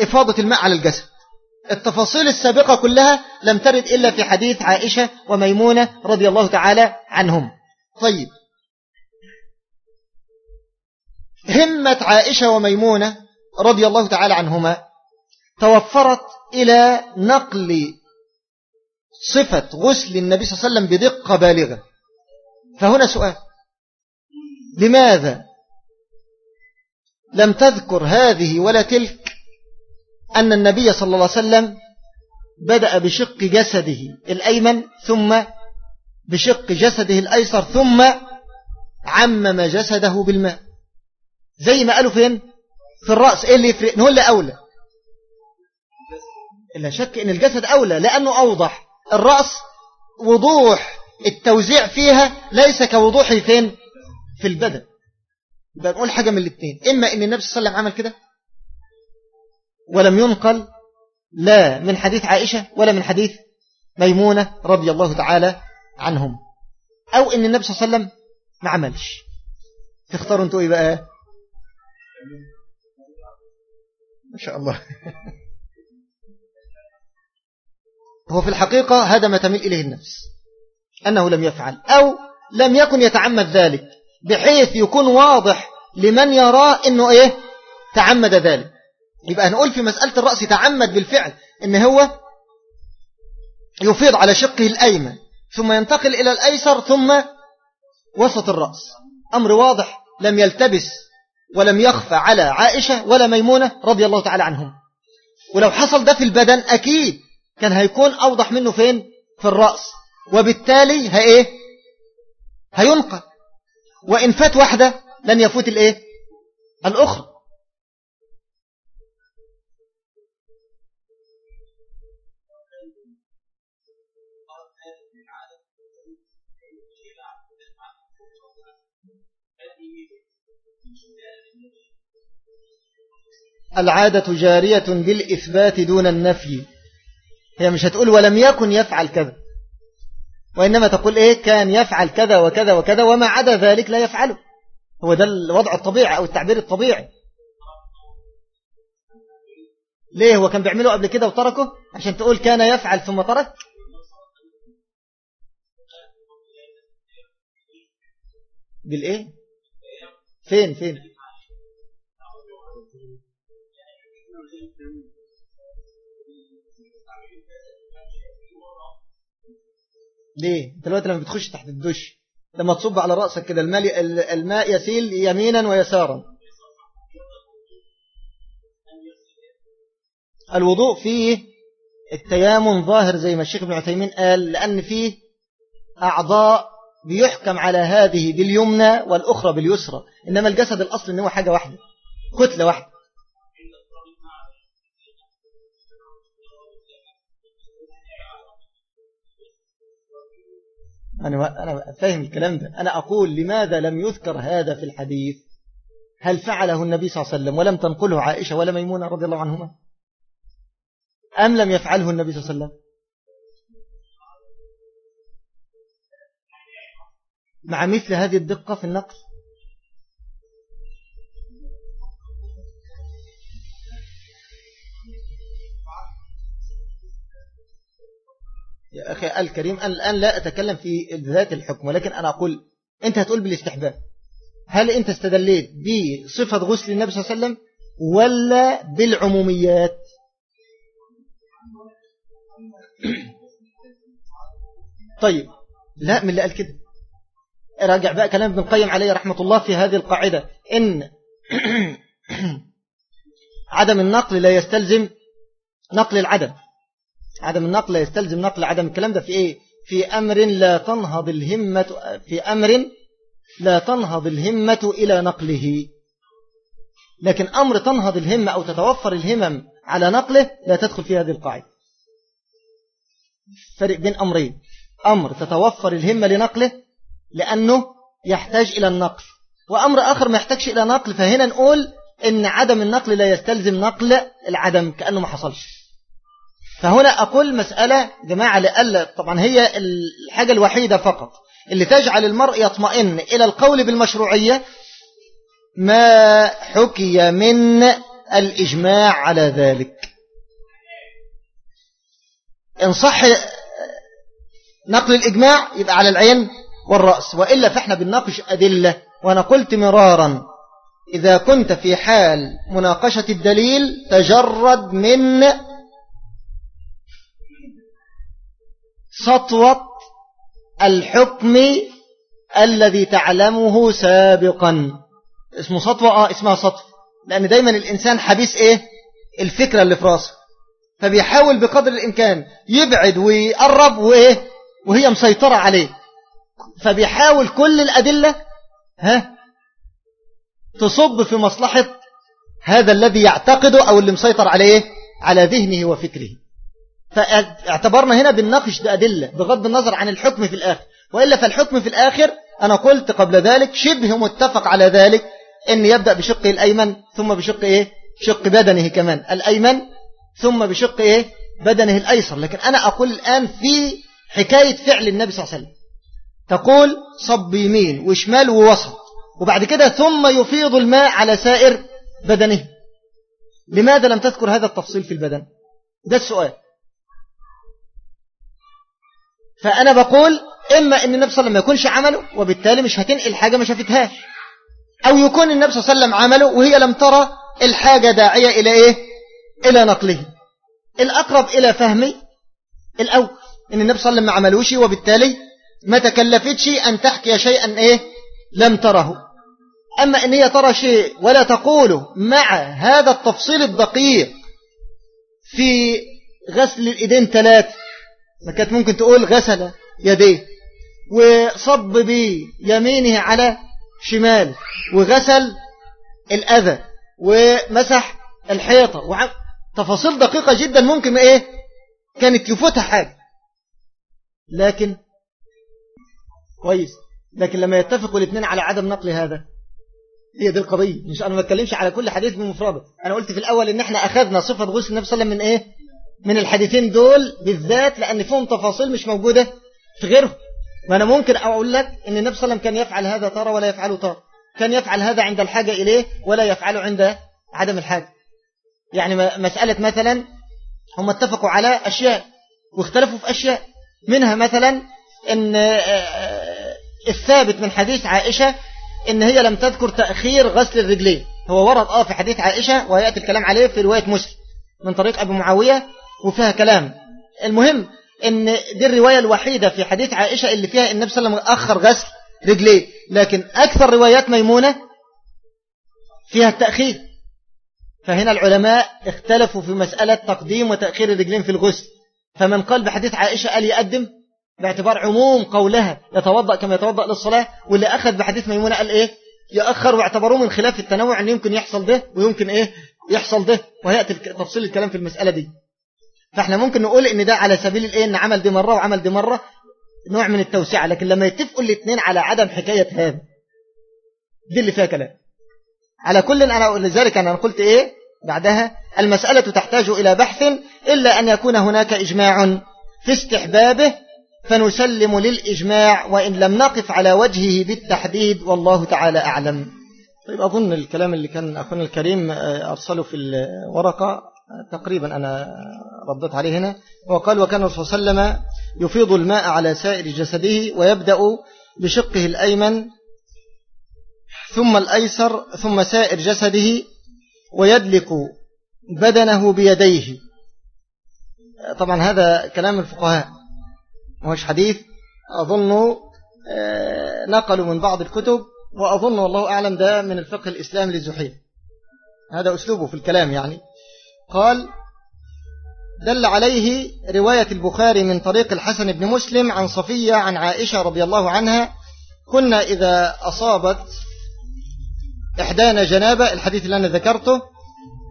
إفاضة الماء على الجسد. التفاصيل السابقة كلها لم ترد إلا في حديث عائشة وميمونة رضي الله تعالى عنهم. طيب. همة عائشة وميمونة رضي الله تعالى عنهما توفرت إلى نقل صفة غسل النبي صلى الله عليه وسلم بدقة بالغة. فهنا سؤال لماذا لم تذكر هذه ولا تلك أن النبي صلى الله عليه وسلم بدأ بشق جسده الأيمن ثم بشق جسده الأيسر ثم عمم جسده بالماء؟ زي ما قالوا فين؟ في الرأس إيه اللي يفرق نقول له أولى. إلا شك إن الجسد أولى لأنه أوضح. الرأس وضوح التوزيع فيها ليس كوضوحه فين؟ في البدن. يبقى نقول حاجة من الاثنين إما إن النبي صلى الله عليه وسلم عمل كده ولم ينقل لا من حديث عائشة ولا من حديث ميمونة رضي الله تعالى عنهم. أو إن النبي صلى الله عليه وسلم ما عملش. تختاروا أنتوا إيه بقى؟ ما شاء الله. [laughs] هو في الحقيقة هذا ما تميل إليه النفس أنه لم يفعل أو لم يكن يتعمد ذلك بحيث يكون واضح لمن يراه أنه إيه؟ تعمد ذلك. يبقى هنقول في مسألة الرأس تعمد بالفعل إن هو يفيض على شقه الأيمن ثم ينتقل إلى الأيسر ثم وسط الرأس. أمر واضح لم يلتبس. ولم يخفى على عائشة ولا ميمونة رضي الله تعالى عنهم. ولو حصل ده في البدن أكيد كان هيكون أوضح منه فين؟ في الرأس. وبالتالي هإيه هينقل. وإن فات واحدة لن يفوت الإيه؟ الأخرى. العادة جارية بالإثبات دون النفي. هي مش هتقول ولم يكن يفعل كذا وإنما تقول إيه؟ كان يفعل كذا وكذا وكذا وما عدا ذلك لا يفعله. هو ده الوضع الطبيعي أو التعبير الطبيعي. ليه؟ هو كان بيعمله قبل كده وتركه عشان تقول كان يفعل ثم ترك؟ بالإيه؟ فين؟ فين؟ ليه؟ انت دلوقتي لما بتخش تحت الدش لما تصب على رأسك كده الماء الماء يسيل يمينا ويسارا. الوضوء فيه التيامن ظاهر زي ما الشيخ ابن عثيمين قال لأن فيه أعضاء بيحكم على هذه باليمنى والأخرى باليسرى. إنما الجسد الأصل إنه حاجة واحدة كتلة واحدة. أنا أنا فاهم الكلام ده. أنا أقول لماذا لم يذكر هذا في الحديث؟ هل فعله النبي صلى الله عليه وسلم ولم تنقله عائشة ولا ميمونة رضي الله عنهما؟ أم لم يفعله النبي صلى الله عليه وسلم؟ مع مثل هذه الدقة في النقل؟ يا أخي الكريم أنا الآن لا أتكلم في ذات الحكم ولكن أنا أقول أنت هتقول بالاستحباب. هل أنت استدليت بصفة غسل النبي صلى الله عليه وسلم ولا بالعموميات؟ طيب لا من اللي قال كده. راجع بقى كلام ابن القيم عليه رحمة الله في هذه القاعدة. إن [coughs] عدم النقل لا يستلزم نقل العدم. عدم النقل يستلزم نقل عدم الكلام ده في إيه؟ في أمر لا تنهض الهمة في أمر لا تنهض الهمة إلى نقله. لكن أمر تنهض الهمة أو تتوفر الهمم على نقله لا تدخل في هذه القاعدة. فرق بين أمرين. أمر تتوفر الهمة لنقله لأنه يحتاج إلى النقل. وأمر آخر ما يحتاجش إلى نقل فهنا نقول إن عدم النقل لا يستلزم نقل العدم كأنه ما حصلش. فهنا أقول مسألة جماعة لألا طبعا هي الحاجة الوحيدة فقط. اللي تجعل المرء يطمئن إلى القول بالمشروعية ما حكي من الإجماع على ذلك. إن صح نقل الإجماع يبقى على العين والرأس. وإلا فإحنا بنناقش أدلة وأنا قلت مرارا إذا كنت في حال مناقشة الدليل تجرد من سطوة الحكم الذي تعلمه سابقا. اسمه سطوة آه اسمها سطوة لأن دايما الإنسان حديث إيه؟ الفكرة اللي في راسه. فبيحاول بقدر الإمكان يبعد ويقرب وإيه؟ وهي مسيطرة عليه. فبيحاول كل الأدلة ها تصب في مصلحة هذا الذي يعتقده أو اللي مسيطر عليه على ذهنه وفكره. فاعتبرنا هنا بالنقش بأدلة بغض النظر عن الحكم في الآخر. وإلا فالحكم في الآخر أنا قلت قبل ذلك شبه متفق على ذلك أن يبدأ بشقه الأيمن ثم بشق إيه؟ شق بدنه كمان. الأيمن ثم بشق إيه؟ بدنه الأيسر. لكن أنا أقول الآن في حكاية فعل النبي صلى الله عليه وسلم. تقول صب يمين وشمال ووسط وبعد كده ثم يفيض الماء على سائر بدنه. لماذا لم تذكر هذا التفصيل في البدن؟ ده السؤال. فأنا بقول إما أن النبي صلى الله عليه وسلم ما يكونش عمله وبالتالي مش هتنقل حاجة ما شافتهاش. أو يكون النبي صلى الله عليه وسلم عمله وهي لم ترى الحاجة داعية إلى إيه؟ إلى نقله. الأقرب إلى فهمي الأول إن النبي صلى الله عليه وسلم ما عملوش وبالتالي ما تكلفتش أن تحكي شيئا إيه؟ لم تره. أما إن هي ترى شيء ولا تقوله مع هذا التفصيل الدقيق في غسل الإيدين ثلاث ما كانت ممكن تقول غسل يديه وصب بيمينه على شمال وغسل الأذى ومسح الحيطة. وعم تفاصيل دقيقة جدا ممكن إيه كانت يفوتها حاجة. لكن كويس. لكن لما يتفقوا الاثنين على عدم نقل هذا هي دي القضية. مش أنا ما بتكلمش على كل حديث بمفرده. أنا قلت في الأول إن إحنا أخذنا صفة غسل النبي صلى الله عليه وسلم من إيه؟ من الحديثين دول بالذات لأن فيهم تفاصيل مش موجودة في غيرهم. ما أنا ممكن أقول لك إن النبي صلى الله عليه وسلم كان يفعل هذا ترى ولا يفعله ترى. كان يفعل هذا عند الحاجة إليه ولا يفعله عند عدم الحاجة. يعني مسألة مثلا هم اتفقوا على أشياء واختلفوا في أشياء. منها مثلا آه، الثابت من حديث عائشة إن هي لم تذكر تأخير غسل الرجلين. هو ورد آه في حديث عائشة ويأتي الكلام عليه في رواية مسلم من طريق أبو معاوية. وفيها كلام. المهم إن دي الرواية الوحيدة في حديث عائشة اللي فيها النبي صلى الله عليه وسلم أخر غسل رجليه لكن أكثر روايات ميمونة فيها التأخير. فهنا العلماء اختلفوا في مسألة تقديم وتأخير الرجلين في الغسل. فمن قال بحديث عائشة قال يقدم باعتبار عموم قولها يتوضأ كما يتوضأ للصلاة واللي أخذ بحديث ميمونة قال إيه؟ يأخر واعتبروه من خلاف التنوع أن يمكن يحصل ده ويمكن إيه؟ يحصل ده وهيأتي تفصيل الكلام في المسألة دي. فاحنا ممكن نقول إن ده على سبيل الإيه؟ إن عمل دي مرة وعمل دي مرة نوع من التوسعة لكن لما يتفقوا الاثنين على عدم حكاية هذا دي اللي فيها كلام. على كل أنا لذلك أنا قلت إيه؟ بعدها المسألة تحتاج إلى بحث إلا أن يكون هناك إجماع في استحبابه فنسلم للإجماع وإن لم نقف على وجهه بالتحديد والله تعالى أعلم. طيب أظن الكلام اللي كان أخونا الكريم آه، أرسله في الورقة. تقريبا أنا ردت عليه هنا. وقال وكان صلى الله عليه وسلم يفيض الماء على سائر جسده ويبدأ بشقه الأيمن ثم الأيسر ثم سائر جسده ويدلك بدنه بيديه. طبعا هذا كلام الفقهاء. مش حديث؟ أظن آه، نقلوا من بعض الكتب وأظن والله أعلم ده من الفقه الإسلامي للزحيل هذا أسلوبه في الكلام يعني. قال دل عليه رواية البخاري من طريق الحسن بن مسلم عن صفية عن عائشة رضي الله عنها كنا إذا أصابت إحدانا جنابة الحديث اللي أنا ذكرته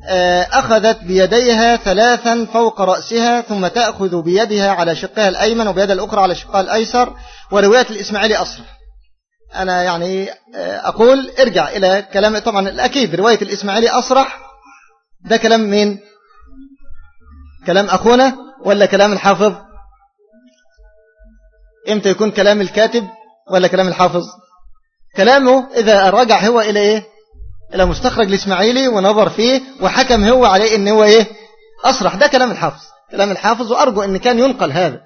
آه، أخذت بيديها ثلاثا فوق رأسها ثم تأخذ بيدها على شقها الأيمن وبيد الأخرى على شقها الأيسر ورواية الإسماعيلي أصرح أنا يعني آه، أقول ارجع إلى كلام طبعا الأكيد رواية الإسماعيلي أصرح ده كلام مين؟ كلام أخونا ولا كلام الحافظ؟ إمتى يكون كلام الكاتب ولا كلام الحافظ؟ كلامه إذا رجع هو إلى إيه؟ إلى مستخرج الإسماعيلي ونظر فيه وحكم هو عليه إن هو إيه؟ أصرح. ده كلام الحافظ. كلام الحافظ وأرجو أن كان ينقل هذا.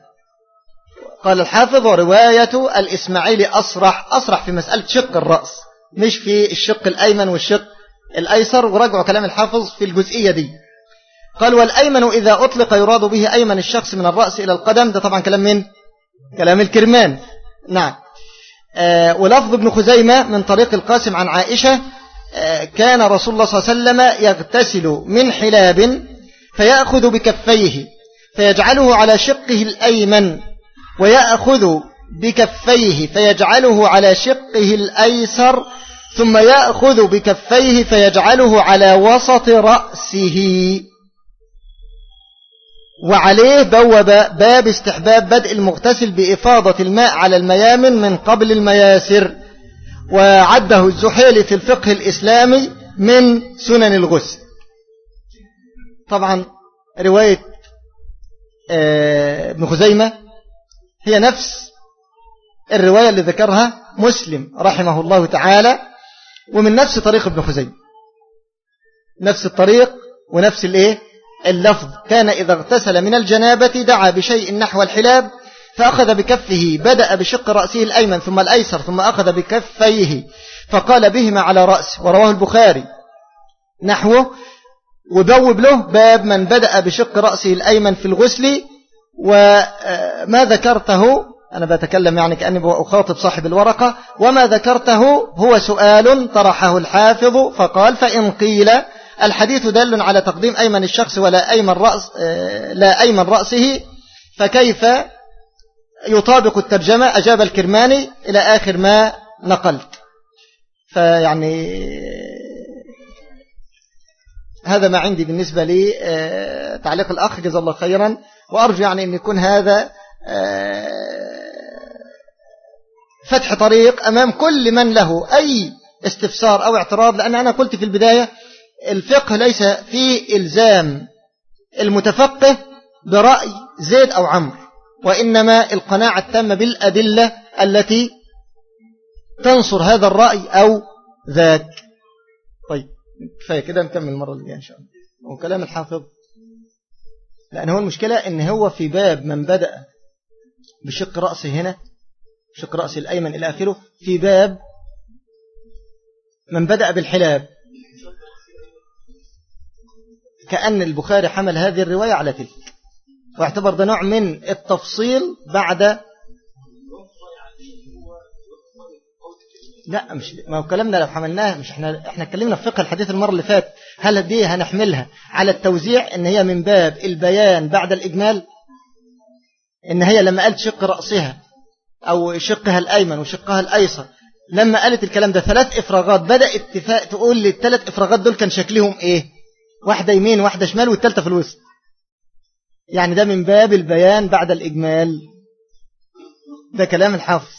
قال الحافظ ورواية الإسماعيلي أصرح. أصرح في مسألة شق الرأس مش في الشق الأيمن والشق الأيسر ورجعوا كلام الحافظ في الجزئية دي. قال والأيمن إذا أطلق يراد به أيمن الشخص من الرأس إلى القدم. ده طبعا كلام من كلام الكرمان. نعم. آه ولفظ ابن خزيمة من طريق القاسم عن عائشة آه كان رسول الله صلى الله عليه وسلم يغتسل من حلاب فيأخذ بكفيه فيجعله على شقه الأيمن ويأخذ بكفيه فيجعله على شقه الأيسر ثم يأخذ بكفيه فيجعله على وسط رأسه. وعليه بوب باب استحباب بدء المغتسل بإفاضة الماء على الميامن من قبل المياسر. وعده الزحيلي في الفقه الإسلامي من سنن الغسل. طبعا رواية آه، ابن خزيمة هي نفس الرواية اللي ذكرها مسلم رحمه الله تعالى. ومن نفس طريق ابن خزيمة. نفس الطريق ونفس الايه؟ اللفظ. كان إذا اغتسل من الجنابة دعا بشيء نحو الحلاب فأخذ بكفه بدأ بشق رأسه الأيمن ثم الأيسر ثم أخذ بكفيه فقال بهما على رأس. ورواه البخاري. نحوه. وبوب له باب من بدأ بشق رأسه الأيمن في الغسل وما ذكرته؟ أنا بتكلم يعني كأني أخاطب صاحب الورقة وما ذكرته هو سؤال طرحه الحافظ فقال فإن قيل الحديث دل على تقديم أيمن الشخص ولا أيمن, رأس لا أيمن رأسه فكيف يطابق الترجمة؟ أجاب الكرماني إلى آخر ما نقلت. فيعني هذا ما عندي بالنسبة لي آه، تعليق الأخ جزا الله خيرا وأرجو يعني أن يكون هذا آه، فتح طريق أمام كل من له أي استفسار أو اعتراض لأن أنا قلت في البداية الفقه ليس في إلزام المتفقه برأي زيد أو عمرو وإنما القناعة التامة بالأدلة التي تنصر هذا الرأي أو ذاك. طيب كفاية كده نكمل المرة اللي جاية إن شاء الله. وكلام الحافظ لأن هو المشكلة إن هو في باب من بدأ بشق رأسه هنا شق رأسه الأيمن إلى آخره في باب من بدأ بالحلاب. كأن البخاري حمل هذه الرواية على تلك. واعتبر ده نوع من التفصيل بعد لا مش ما هو كلامنا لو حملناه مش إحنا إحنا اتكلمنا في فقه الحديث المرة اللي فات هل دي هنحملها على التوزيع إن هي من باب البيان بعد الإجمال؟ إن هي لما قالت شق رأسها أو شقها الأيمن وشقها الأيسر لما قالت الكلام ده ثلاث إفراغات بدأ اتفاق تقول لي الثلاث إفراغات دول كان شكلهم إيه؟ واحدة يمين واحدة شمال والثالثة في الوسط. يعني ده من باب البيان بعد الإجمال. ده كلام الحافظ.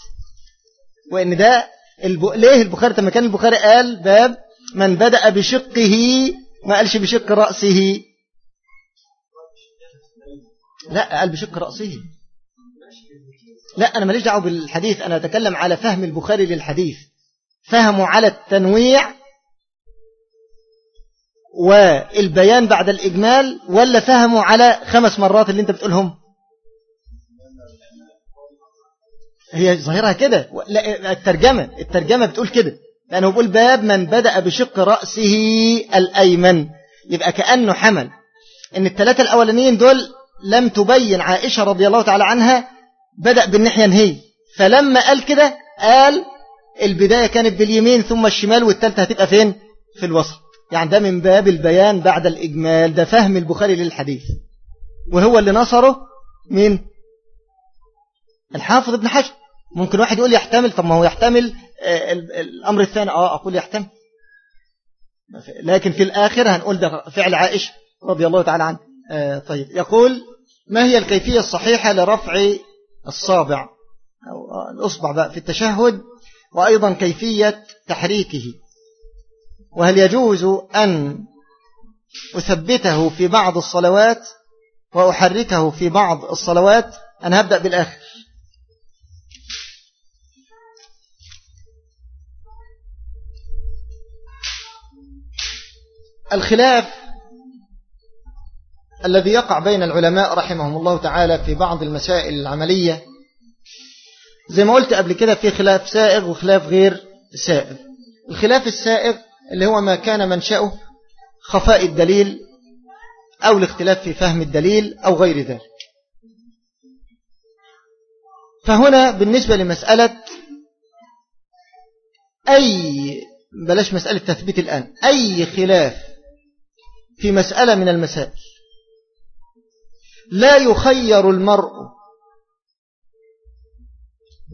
وإن ده الب... ليه البخاري لما كان البخاري قال باب من بدأ بشقه ما قالش بشق رأسه. لا قال بشق رأسه. لا أنا ماليش دعوة بالحديث أنا أتكلم على فهم البخاري للحديث. فهموا على التنويع والبيان بعد الإجمال ولا فهموا على خمس مرات اللي أنت بتقولهم؟ هي ظاهرها كده. لا الترجمة الترجمة بتقول كده. لأنه بيقول باب من بدأ بشق رأسه الأيمن. يبقى كأنه حمل. إن الثلاثة الأولانيين دول لم تبين عائشة رضي الله تعالى عنها بدأ بالناحية هي فلما قال كده قال البداية كانت باليمين ثم الشمال والثالثة هتبقى فين؟ في الوسط. يعني ده من باب البيان بعد الإجمال ده فهم البخاري للحديث. وهو اللي نصره مين؟ الحافظ ابن حجر. ممكن واحد يقول يحتمل طب ما هو يحتمل آه، الأمر الثاني. آه أقول يحتمل. لكن في الآخر هنقول ده فعل عائشة رضي الله تعالى عنه آه طيب. يقول ما هي الكيفية الصحيحة لرفع الصابع أو الأصبع بقى في التشهد وأيضا كيفية تحريكه. وهل يجوز أن أثبته في بعض الصلوات وأحركه في بعض الصلوات؟ أنا هبدأ بالآخر. الخلاف الذي يقع بين العلماء رحمهم الله تعالى في بعض المسائل العملية. زي ما قلت قبل كده في خلاف سائغ وخلاف غير سائغ. الخلاف السائغ اللي هو ما كان منشأه خفاء الدليل أو الاختلاف في فهم الدليل أو غير ذلك. فهنا بالنسبة لمسألة أي بلاش مسألة تثبيت الآن أي خلاف في مسألة من المسائل لا يخير المرء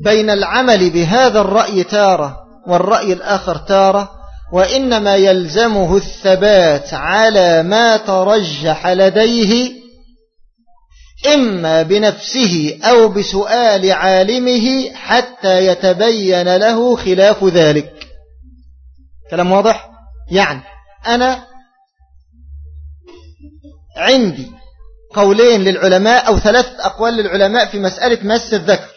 بين العمل بهذا الرأي تارة والرأي الآخر تارة وإنما يلزمه الثبات على ما ترجح لديه إما بنفسه أو بسؤال عالمه حتى يتبين له خلاف ذلك كلام واضح؟ يعني أنا عندي قولين للعلماء أو ثلاث أقوال للعلماء في مسألة مس الذكر.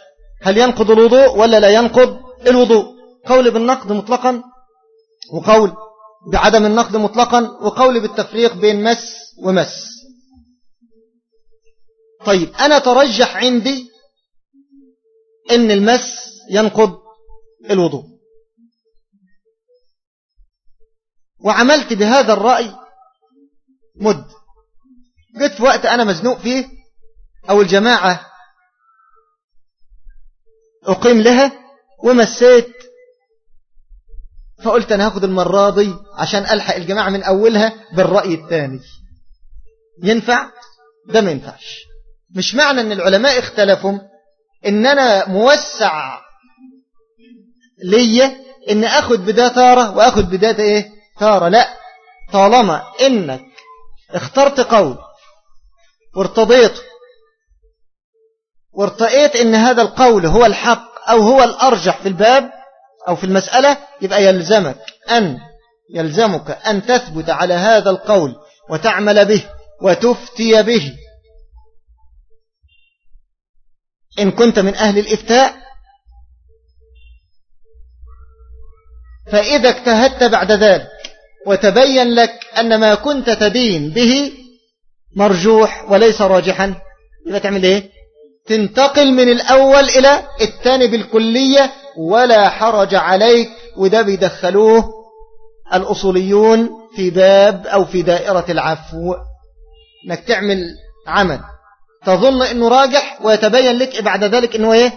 هل ينقض الوضوء ولا لا ينقض الوضوء؟ قول بالنقض مطلقا وقول بعدم النقد مطلقا وقول بالتفريق بين مس ومس. طيب أنا ترجح عندي أن المس ينقض الوضوء. وعملت بهذا الرأي مد. جيت في وقت أنا مزنوق فيه أو الجماعة أقيم لها ومسيت فقلت أنا هاخد المرة دي عشان ألحق الجماعة من أولها بالرأي الثاني ينفع؟ ده ما ينفعش مش معنى أن العلماء اختلفوا إن أنا موسع ليا إن أخد بدا تارة وأخد بدا إيه؟ تارة لا طالما إنك اخترت قول وارتضيته وارتأيت إن هذا القول هو الحق أو هو الأرجح في الباب أو في المسألة يبقى يلزمك أن يلزمك أن تثبت على هذا القول وتعمل به وتفتي به. إن كنت من أهل الإفتاء فإذا اجتهدت بعد ذلك وتبين لك أن ما كنت تدين به مرجوح وليس راجحا. يبقى تعمل إيه؟ تنتقل من الأول إلى الثاني بالكلية ولا حرج عليك وده بيدخلوه الأصوليون في باب أو في دائرة العفو. إنك تعمل عمل تظن إنه راجح ويتبين لك بعد ذلك إنه إيه؟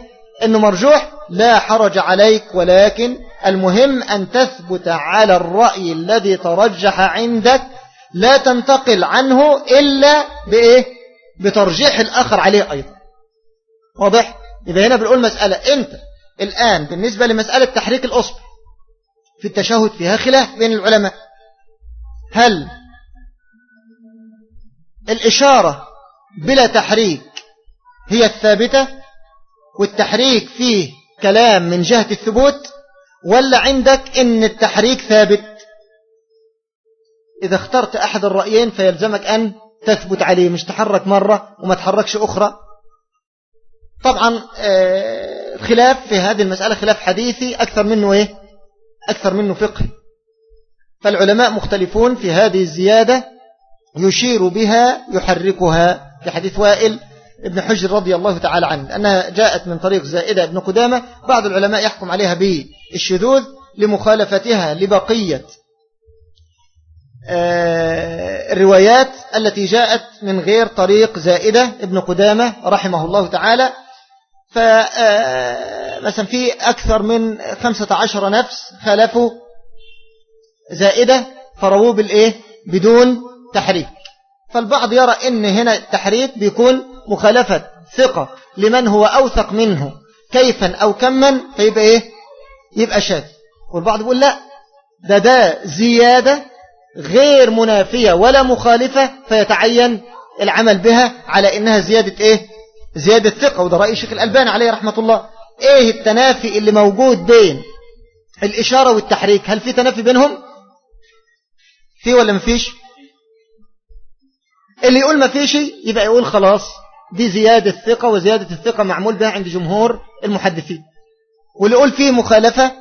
إنه مرجوح. لا حرج عليك ولكن المهم أن تثبت على الرأي الذي ترجح عندك لا تنتقل عنه إلا بإيه؟ بترجيح الآخر عليه أيضا. واضح؟ إذا هنا بنقول مسألة. أنت الآن بالنسبة لمسألة تحريك الأصبع في التشهد فيها خلاف بين العلماء. هل الإشارة بلا تحريك هي الثابتة والتحريك فيه كلام من جهة الثبوت ولا عندك إن التحريك ثابت؟ إذا اخترت أحد الرأيين فيلزمك أن تثبت عليه مش تحرك مرة وما تحركش أخرى. طبعا آه، في هذه المسألة خلاف حديثي أكثر منه إيه؟ أكثر منه فقه. فالعلماء مختلفون في هذه الزيادة يشير بها يحركها. في حديث وائل ابن حجر رضي الله تعالى عنه أنها جاءت من طريق زائدة ابن قدامة بعض العلماء يحكم عليها بالشذوذ لمخالفتها لبقية الروايات التي جاءت من غير طريق زائدة ابن قدامة رحمه الله تعالى. فمثلا آه، في أكثر من خمسة عشر نفس خالفوا زائدة فرووه بالإيه؟ بدون تحريك فالبعض يرى إن هنا التحريك بيكون مخالفة ثقة لمن هو أوثق منه كيفا أو كما فيبقى إيه؟ يبقى شاذ. والبعض يقول لا ده ده زيادة غير منافية ولا مخالفة فيتعين العمل بها على إنها زيادة إيه؟ زيادة ثقة. وده رأي الشيخ الألباني عليه رحمة الله. إيه التنافي اللي موجود بين الإشارة والتحريك؟ هل في تنافي بينهم؟ في ولا مفيش اللي يقول مفيش يبقى يقول خلاص دي زيادة ثقة وزيادة الثقة معمول بها عند جمهور المحدثين. واللي يقول فيه مخالفة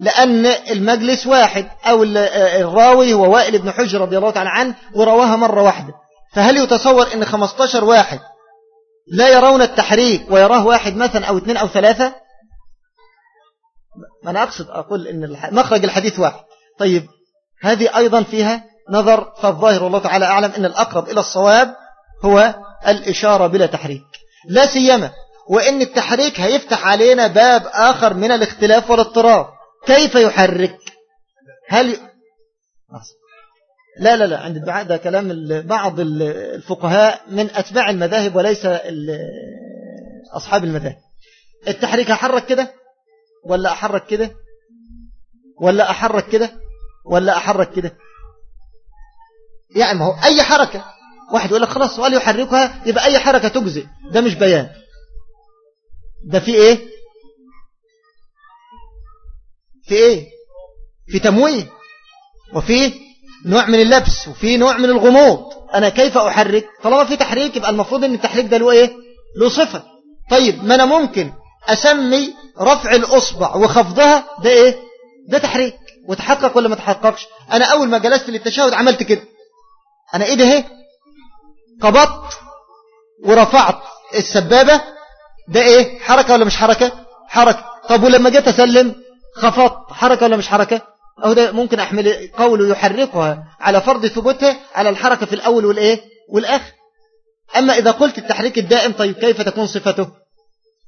لأن المجلس واحد أو الراوي هو وائل بن حجر رضي الله تعالى عنه ورواها مرة واحدة. فهل يتصور أن 15 واحد لا يرون التحريك ويراه واحد مثلا أو اثنين أو ثلاثة؟ ما أنا أقصد أقول أن مخرج الحديث واحد. طيب هذه أيضا فيها نظر فالظاهر والله تعالى أعلم أن الأقرب إلى الصواب هو الإشارة بلا تحريك. لا سيما وإن التحريك هيفتح علينا باب آخر من الاختلاف والاضطراب. كيف يحرك؟ هل. لا لا لا عند الدعاء ده كلام بعض الفقهاء من أتباع المذاهب وليس أصحاب المذاهب. التحريك أحرك كده؟ ولا أحرك كده؟ ولا أحرك كده؟ ولا أحرك كده؟ يعني ما هو أي حركة. واحد يقول لك خلاص سؤال يحركها يبقى أي حركة تجزئ. ده مش بيان. ده في إيه؟ في إيه؟ في تمويه. وفي نوع من اللبس وفي نوع من الغموض. أنا كيف أحرك؟ طالما في تحريك يبقى المفروض أن التحريك ده له إيه؟ له صفة. طيب ما أنا ممكن أسمي رفع الأصبع وخفضها ده إيه؟ ده تحريك. وتحقق ولا ما تحققش؟ أنا أول ما جلست للتشهد عملت كده. أنا إيه ده إيه؟ قبضت ورفعت السبابة. ده إيه؟ حركة ولا مش حركة؟ حركة. طب ولما جيت أسلم؟ خفضت حركة ولا مش حركة؟ أو ده ممكن أحمل قوله يحركها على فرض ثبوتها على الحركة في الأول والإيه؟ والآخر. أما إذا قلت التحريك الدائم طيب كيف تكون صفته؟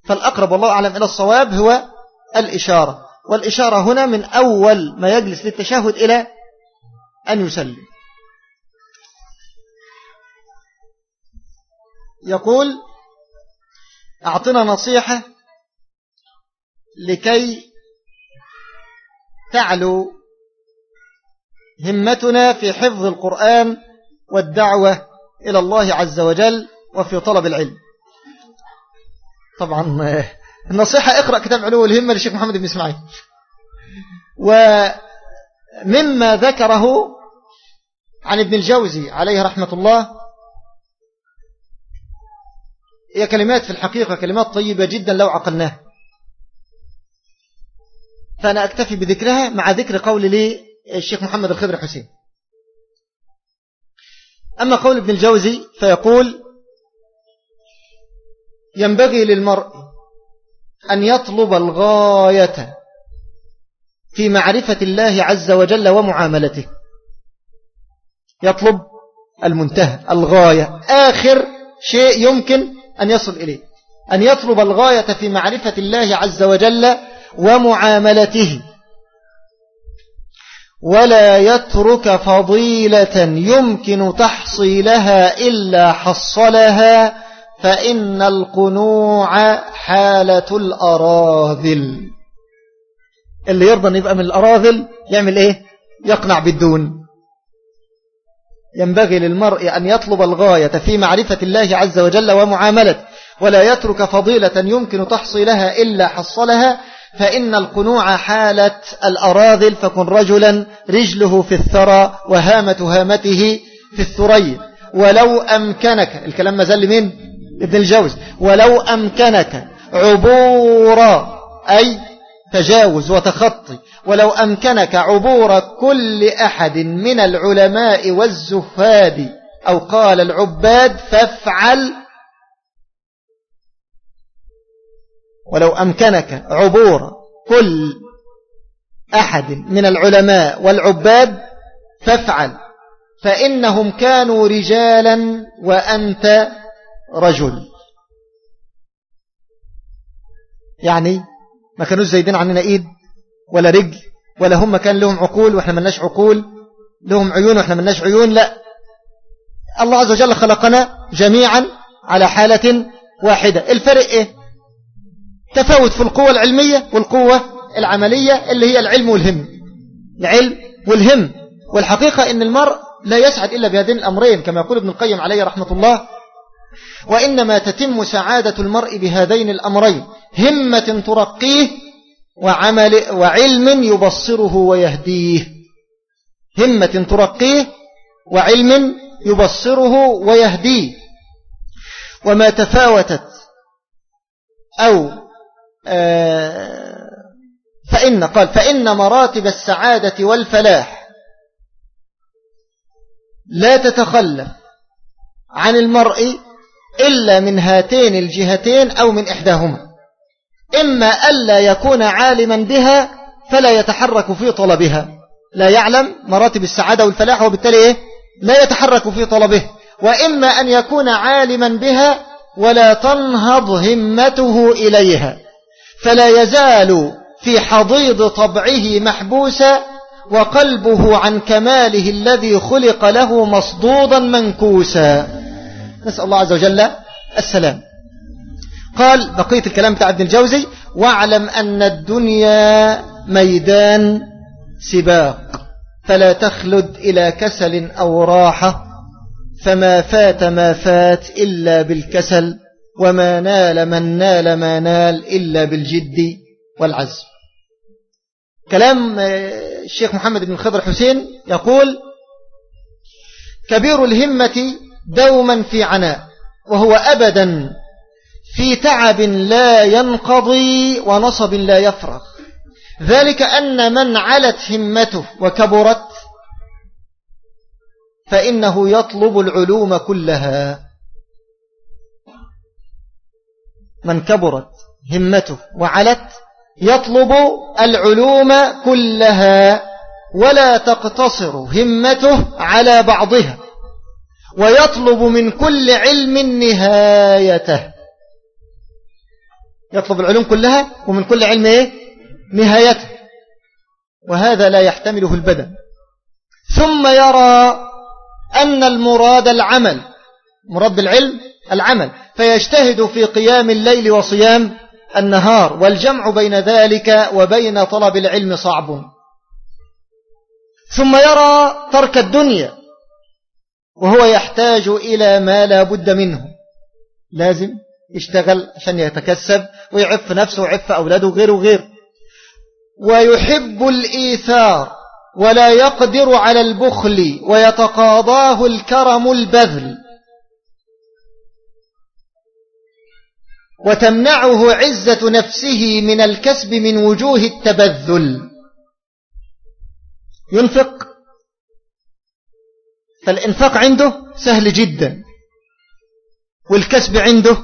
فالأقرب والله أعلم إلى الصواب هو الإشارة. والإشارة هنا من أول ما يجلس للتشهد إلى أن يسلم. يقول أعطنا نصيحة لكي تعلو همتنا في حفظ القرآن والدعوة إلى الله عز وجل وفي طلب العلم. طبعا النصيحة إقرأ كتاب علو الهمة للشيخ محمد بن إسماعيل. ومما ذكره عن ابن الجوزي عليه رحمة الله هي كلمات في الحقيقة كلمات طيبة جدا لو عقلناها فأنا أكتفي بذكرها مع ذكر قول لي الشيخ محمد الخضر حسين. أما قول ابن الجوزي فيقول ينبغي للمرء أن يطلب الغاية في معرفة الله عز وجل ومعاملته. يطلب المنتهى الغاية. آخر شيء يمكن أن يصل إليه. أن يطلب الغاية في معرفة الله عز وجل ومعاملته. ولا يترك فضيلة يمكن تحصيلها إلا حصلها فإن القنوع حالة الأراذل. اللي يرضى أن يبقى من الأراذل يعمل إيه؟ يقنع بالدون. ينبغي للمرء أن يطلب الغاية في معرفة الله عز وجل ومعاملته. ولا يترك فضيلة يمكن تحصيلها إلا حصلها فإن القنوع حالة الأراذل فكن رجلا رجله في الثرى وهامة هامته في الثري. ولو أمكنك الكلام ما زال من ابن الجوز. ولو أمكنك عبور أي تجاوز وتخطي. ولو أمكنك عبور كل أحد من العلماء والزهاد أو قال العباد فافعل ولو أمكنك عبور كل أحد من العلماء والعباد فافعل فإنهم كانوا رجالا وأنت رجل. يعني ما كانوش زايدين عننا إيد ولا رجل ولا هم كان لهم عقول وإحنا ملناش عقول لهم عيون وإحنا مناش عيون لا. الله عز وجل خلقنا جميعا على حالة واحدة. الفرق إيه؟ تفاوت في القوة العلمية والقوة العملية اللي هي العلم والهم. العلم والهم. والحقيقة أن المرء لا يسعد إلا بهذين الأمرين كما يقول ابن القيم عليه رحمة الله وإنما تتم سعادة المرء بهذين الأمرين همة ترقيه وعمل وعلم يبصره ويهديه. همة ترقيه وعلم يبصره ويهديه. وما تفاوتت أو فإن قال فإن مراتب السعادة والفلاح لا تتخلف عن المرء إلا من هاتين الجهتين أو من إحداهما. إما ألا يكون عالما بها فلا يتحرك في طلبها. لا يعلم مراتب السعادة والفلاح وبالتالي إيه؟ لا يتحرك في طلبه. وإما أن يكون عالما بها ولا تنهض همته إليها. فلا يزال في حضيض طبعه محبوسا وقلبه عن كماله الذي خلق له مصدودا منكوسا. نسأل الله عز وجل السلام. قال بقية الكلام بتاع ابن الجوزي واعلم أن الدنيا ميدان سباق فلا تخلد إلى كسل أو راحة فما فات ما فات إلا بالكسل. وما نال من نال ما نال إلا بالجد والعزم. كلام آه، الشيخ محمد بن خضر حسين يقول كبير الهمة دوما في عناء وهو أبدا في تعب لا ينقضي ونصب لا يفرغ. ذلك أن من علت همته وكبرت فإنه يطلب العلوم كلها. من كبرت همته وعلت يطلب العلوم كلها ولا تقتصر همته على بعضها ويطلب من كل علم نهايته. يطلب العلوم كلها ومن كل علم إيه؟ نهايته. وهذا لا يحتمله البدن. ثم يرى أن المراد العمل مراد العلم العمل. فيجتهد في قيام الليل وصيام النهار والجمع بين ذلك وبين طلب العلم صعب. ثم يرى ترك الدنيا وهو يحتاج إلى ما لا بد منه. لازم يشتغل عشان يتكسب ويعف نفسه ويعف أولاده وغيره وغيره ويحب الإيثار ولا يقدر على البخل ويتقاضاه الكرم البذل. وتمنعه عزة نفسه من الكسب من وجوه التبذل. ينفق. فالإنفاق عنده سهل جدا. والكسب عنده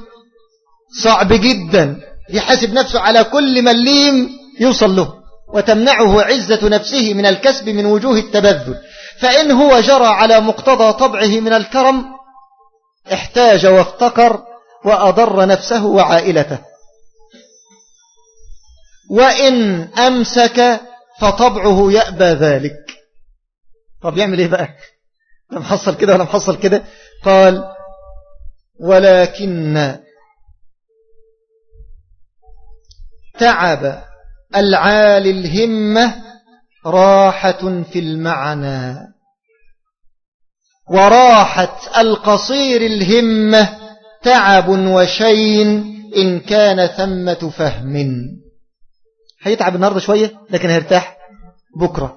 صعب جدا. يحاسب نفسه على كل مليم يوصل له. وتمنعه عزة نفسه من الكسب من وجوه التبذل. فإن هو جرى على مقتضى طبعه من الكرم احتاج وافتقر وأضر نفسه وعائلته. وإن أمسك فطبعه يأبى ذلك. طب يعمل إيه بقى؟ لا محصل كده ولا محصل كده. قال ولكن تعب العالي الهمة راحة في المعنى. وراحة القصير الهمة تعب وشين إن كان ثمة فهم. هيتعب النهاردة شوية لكن هيرتاح بكرة.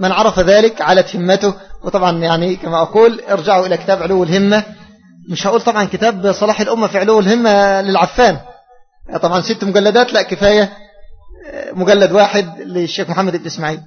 من عرف ذلك علت همته وطبعا يعني كما أقول ارجعوا إلى كتاب علو الهمة. مش هقول طبعا كتاب صلاح الأمة في علو الهمة للعفان. طبعا ست مجلدات لا كفاية. مجلد واحد للشيخ محمد بن إسماعيل.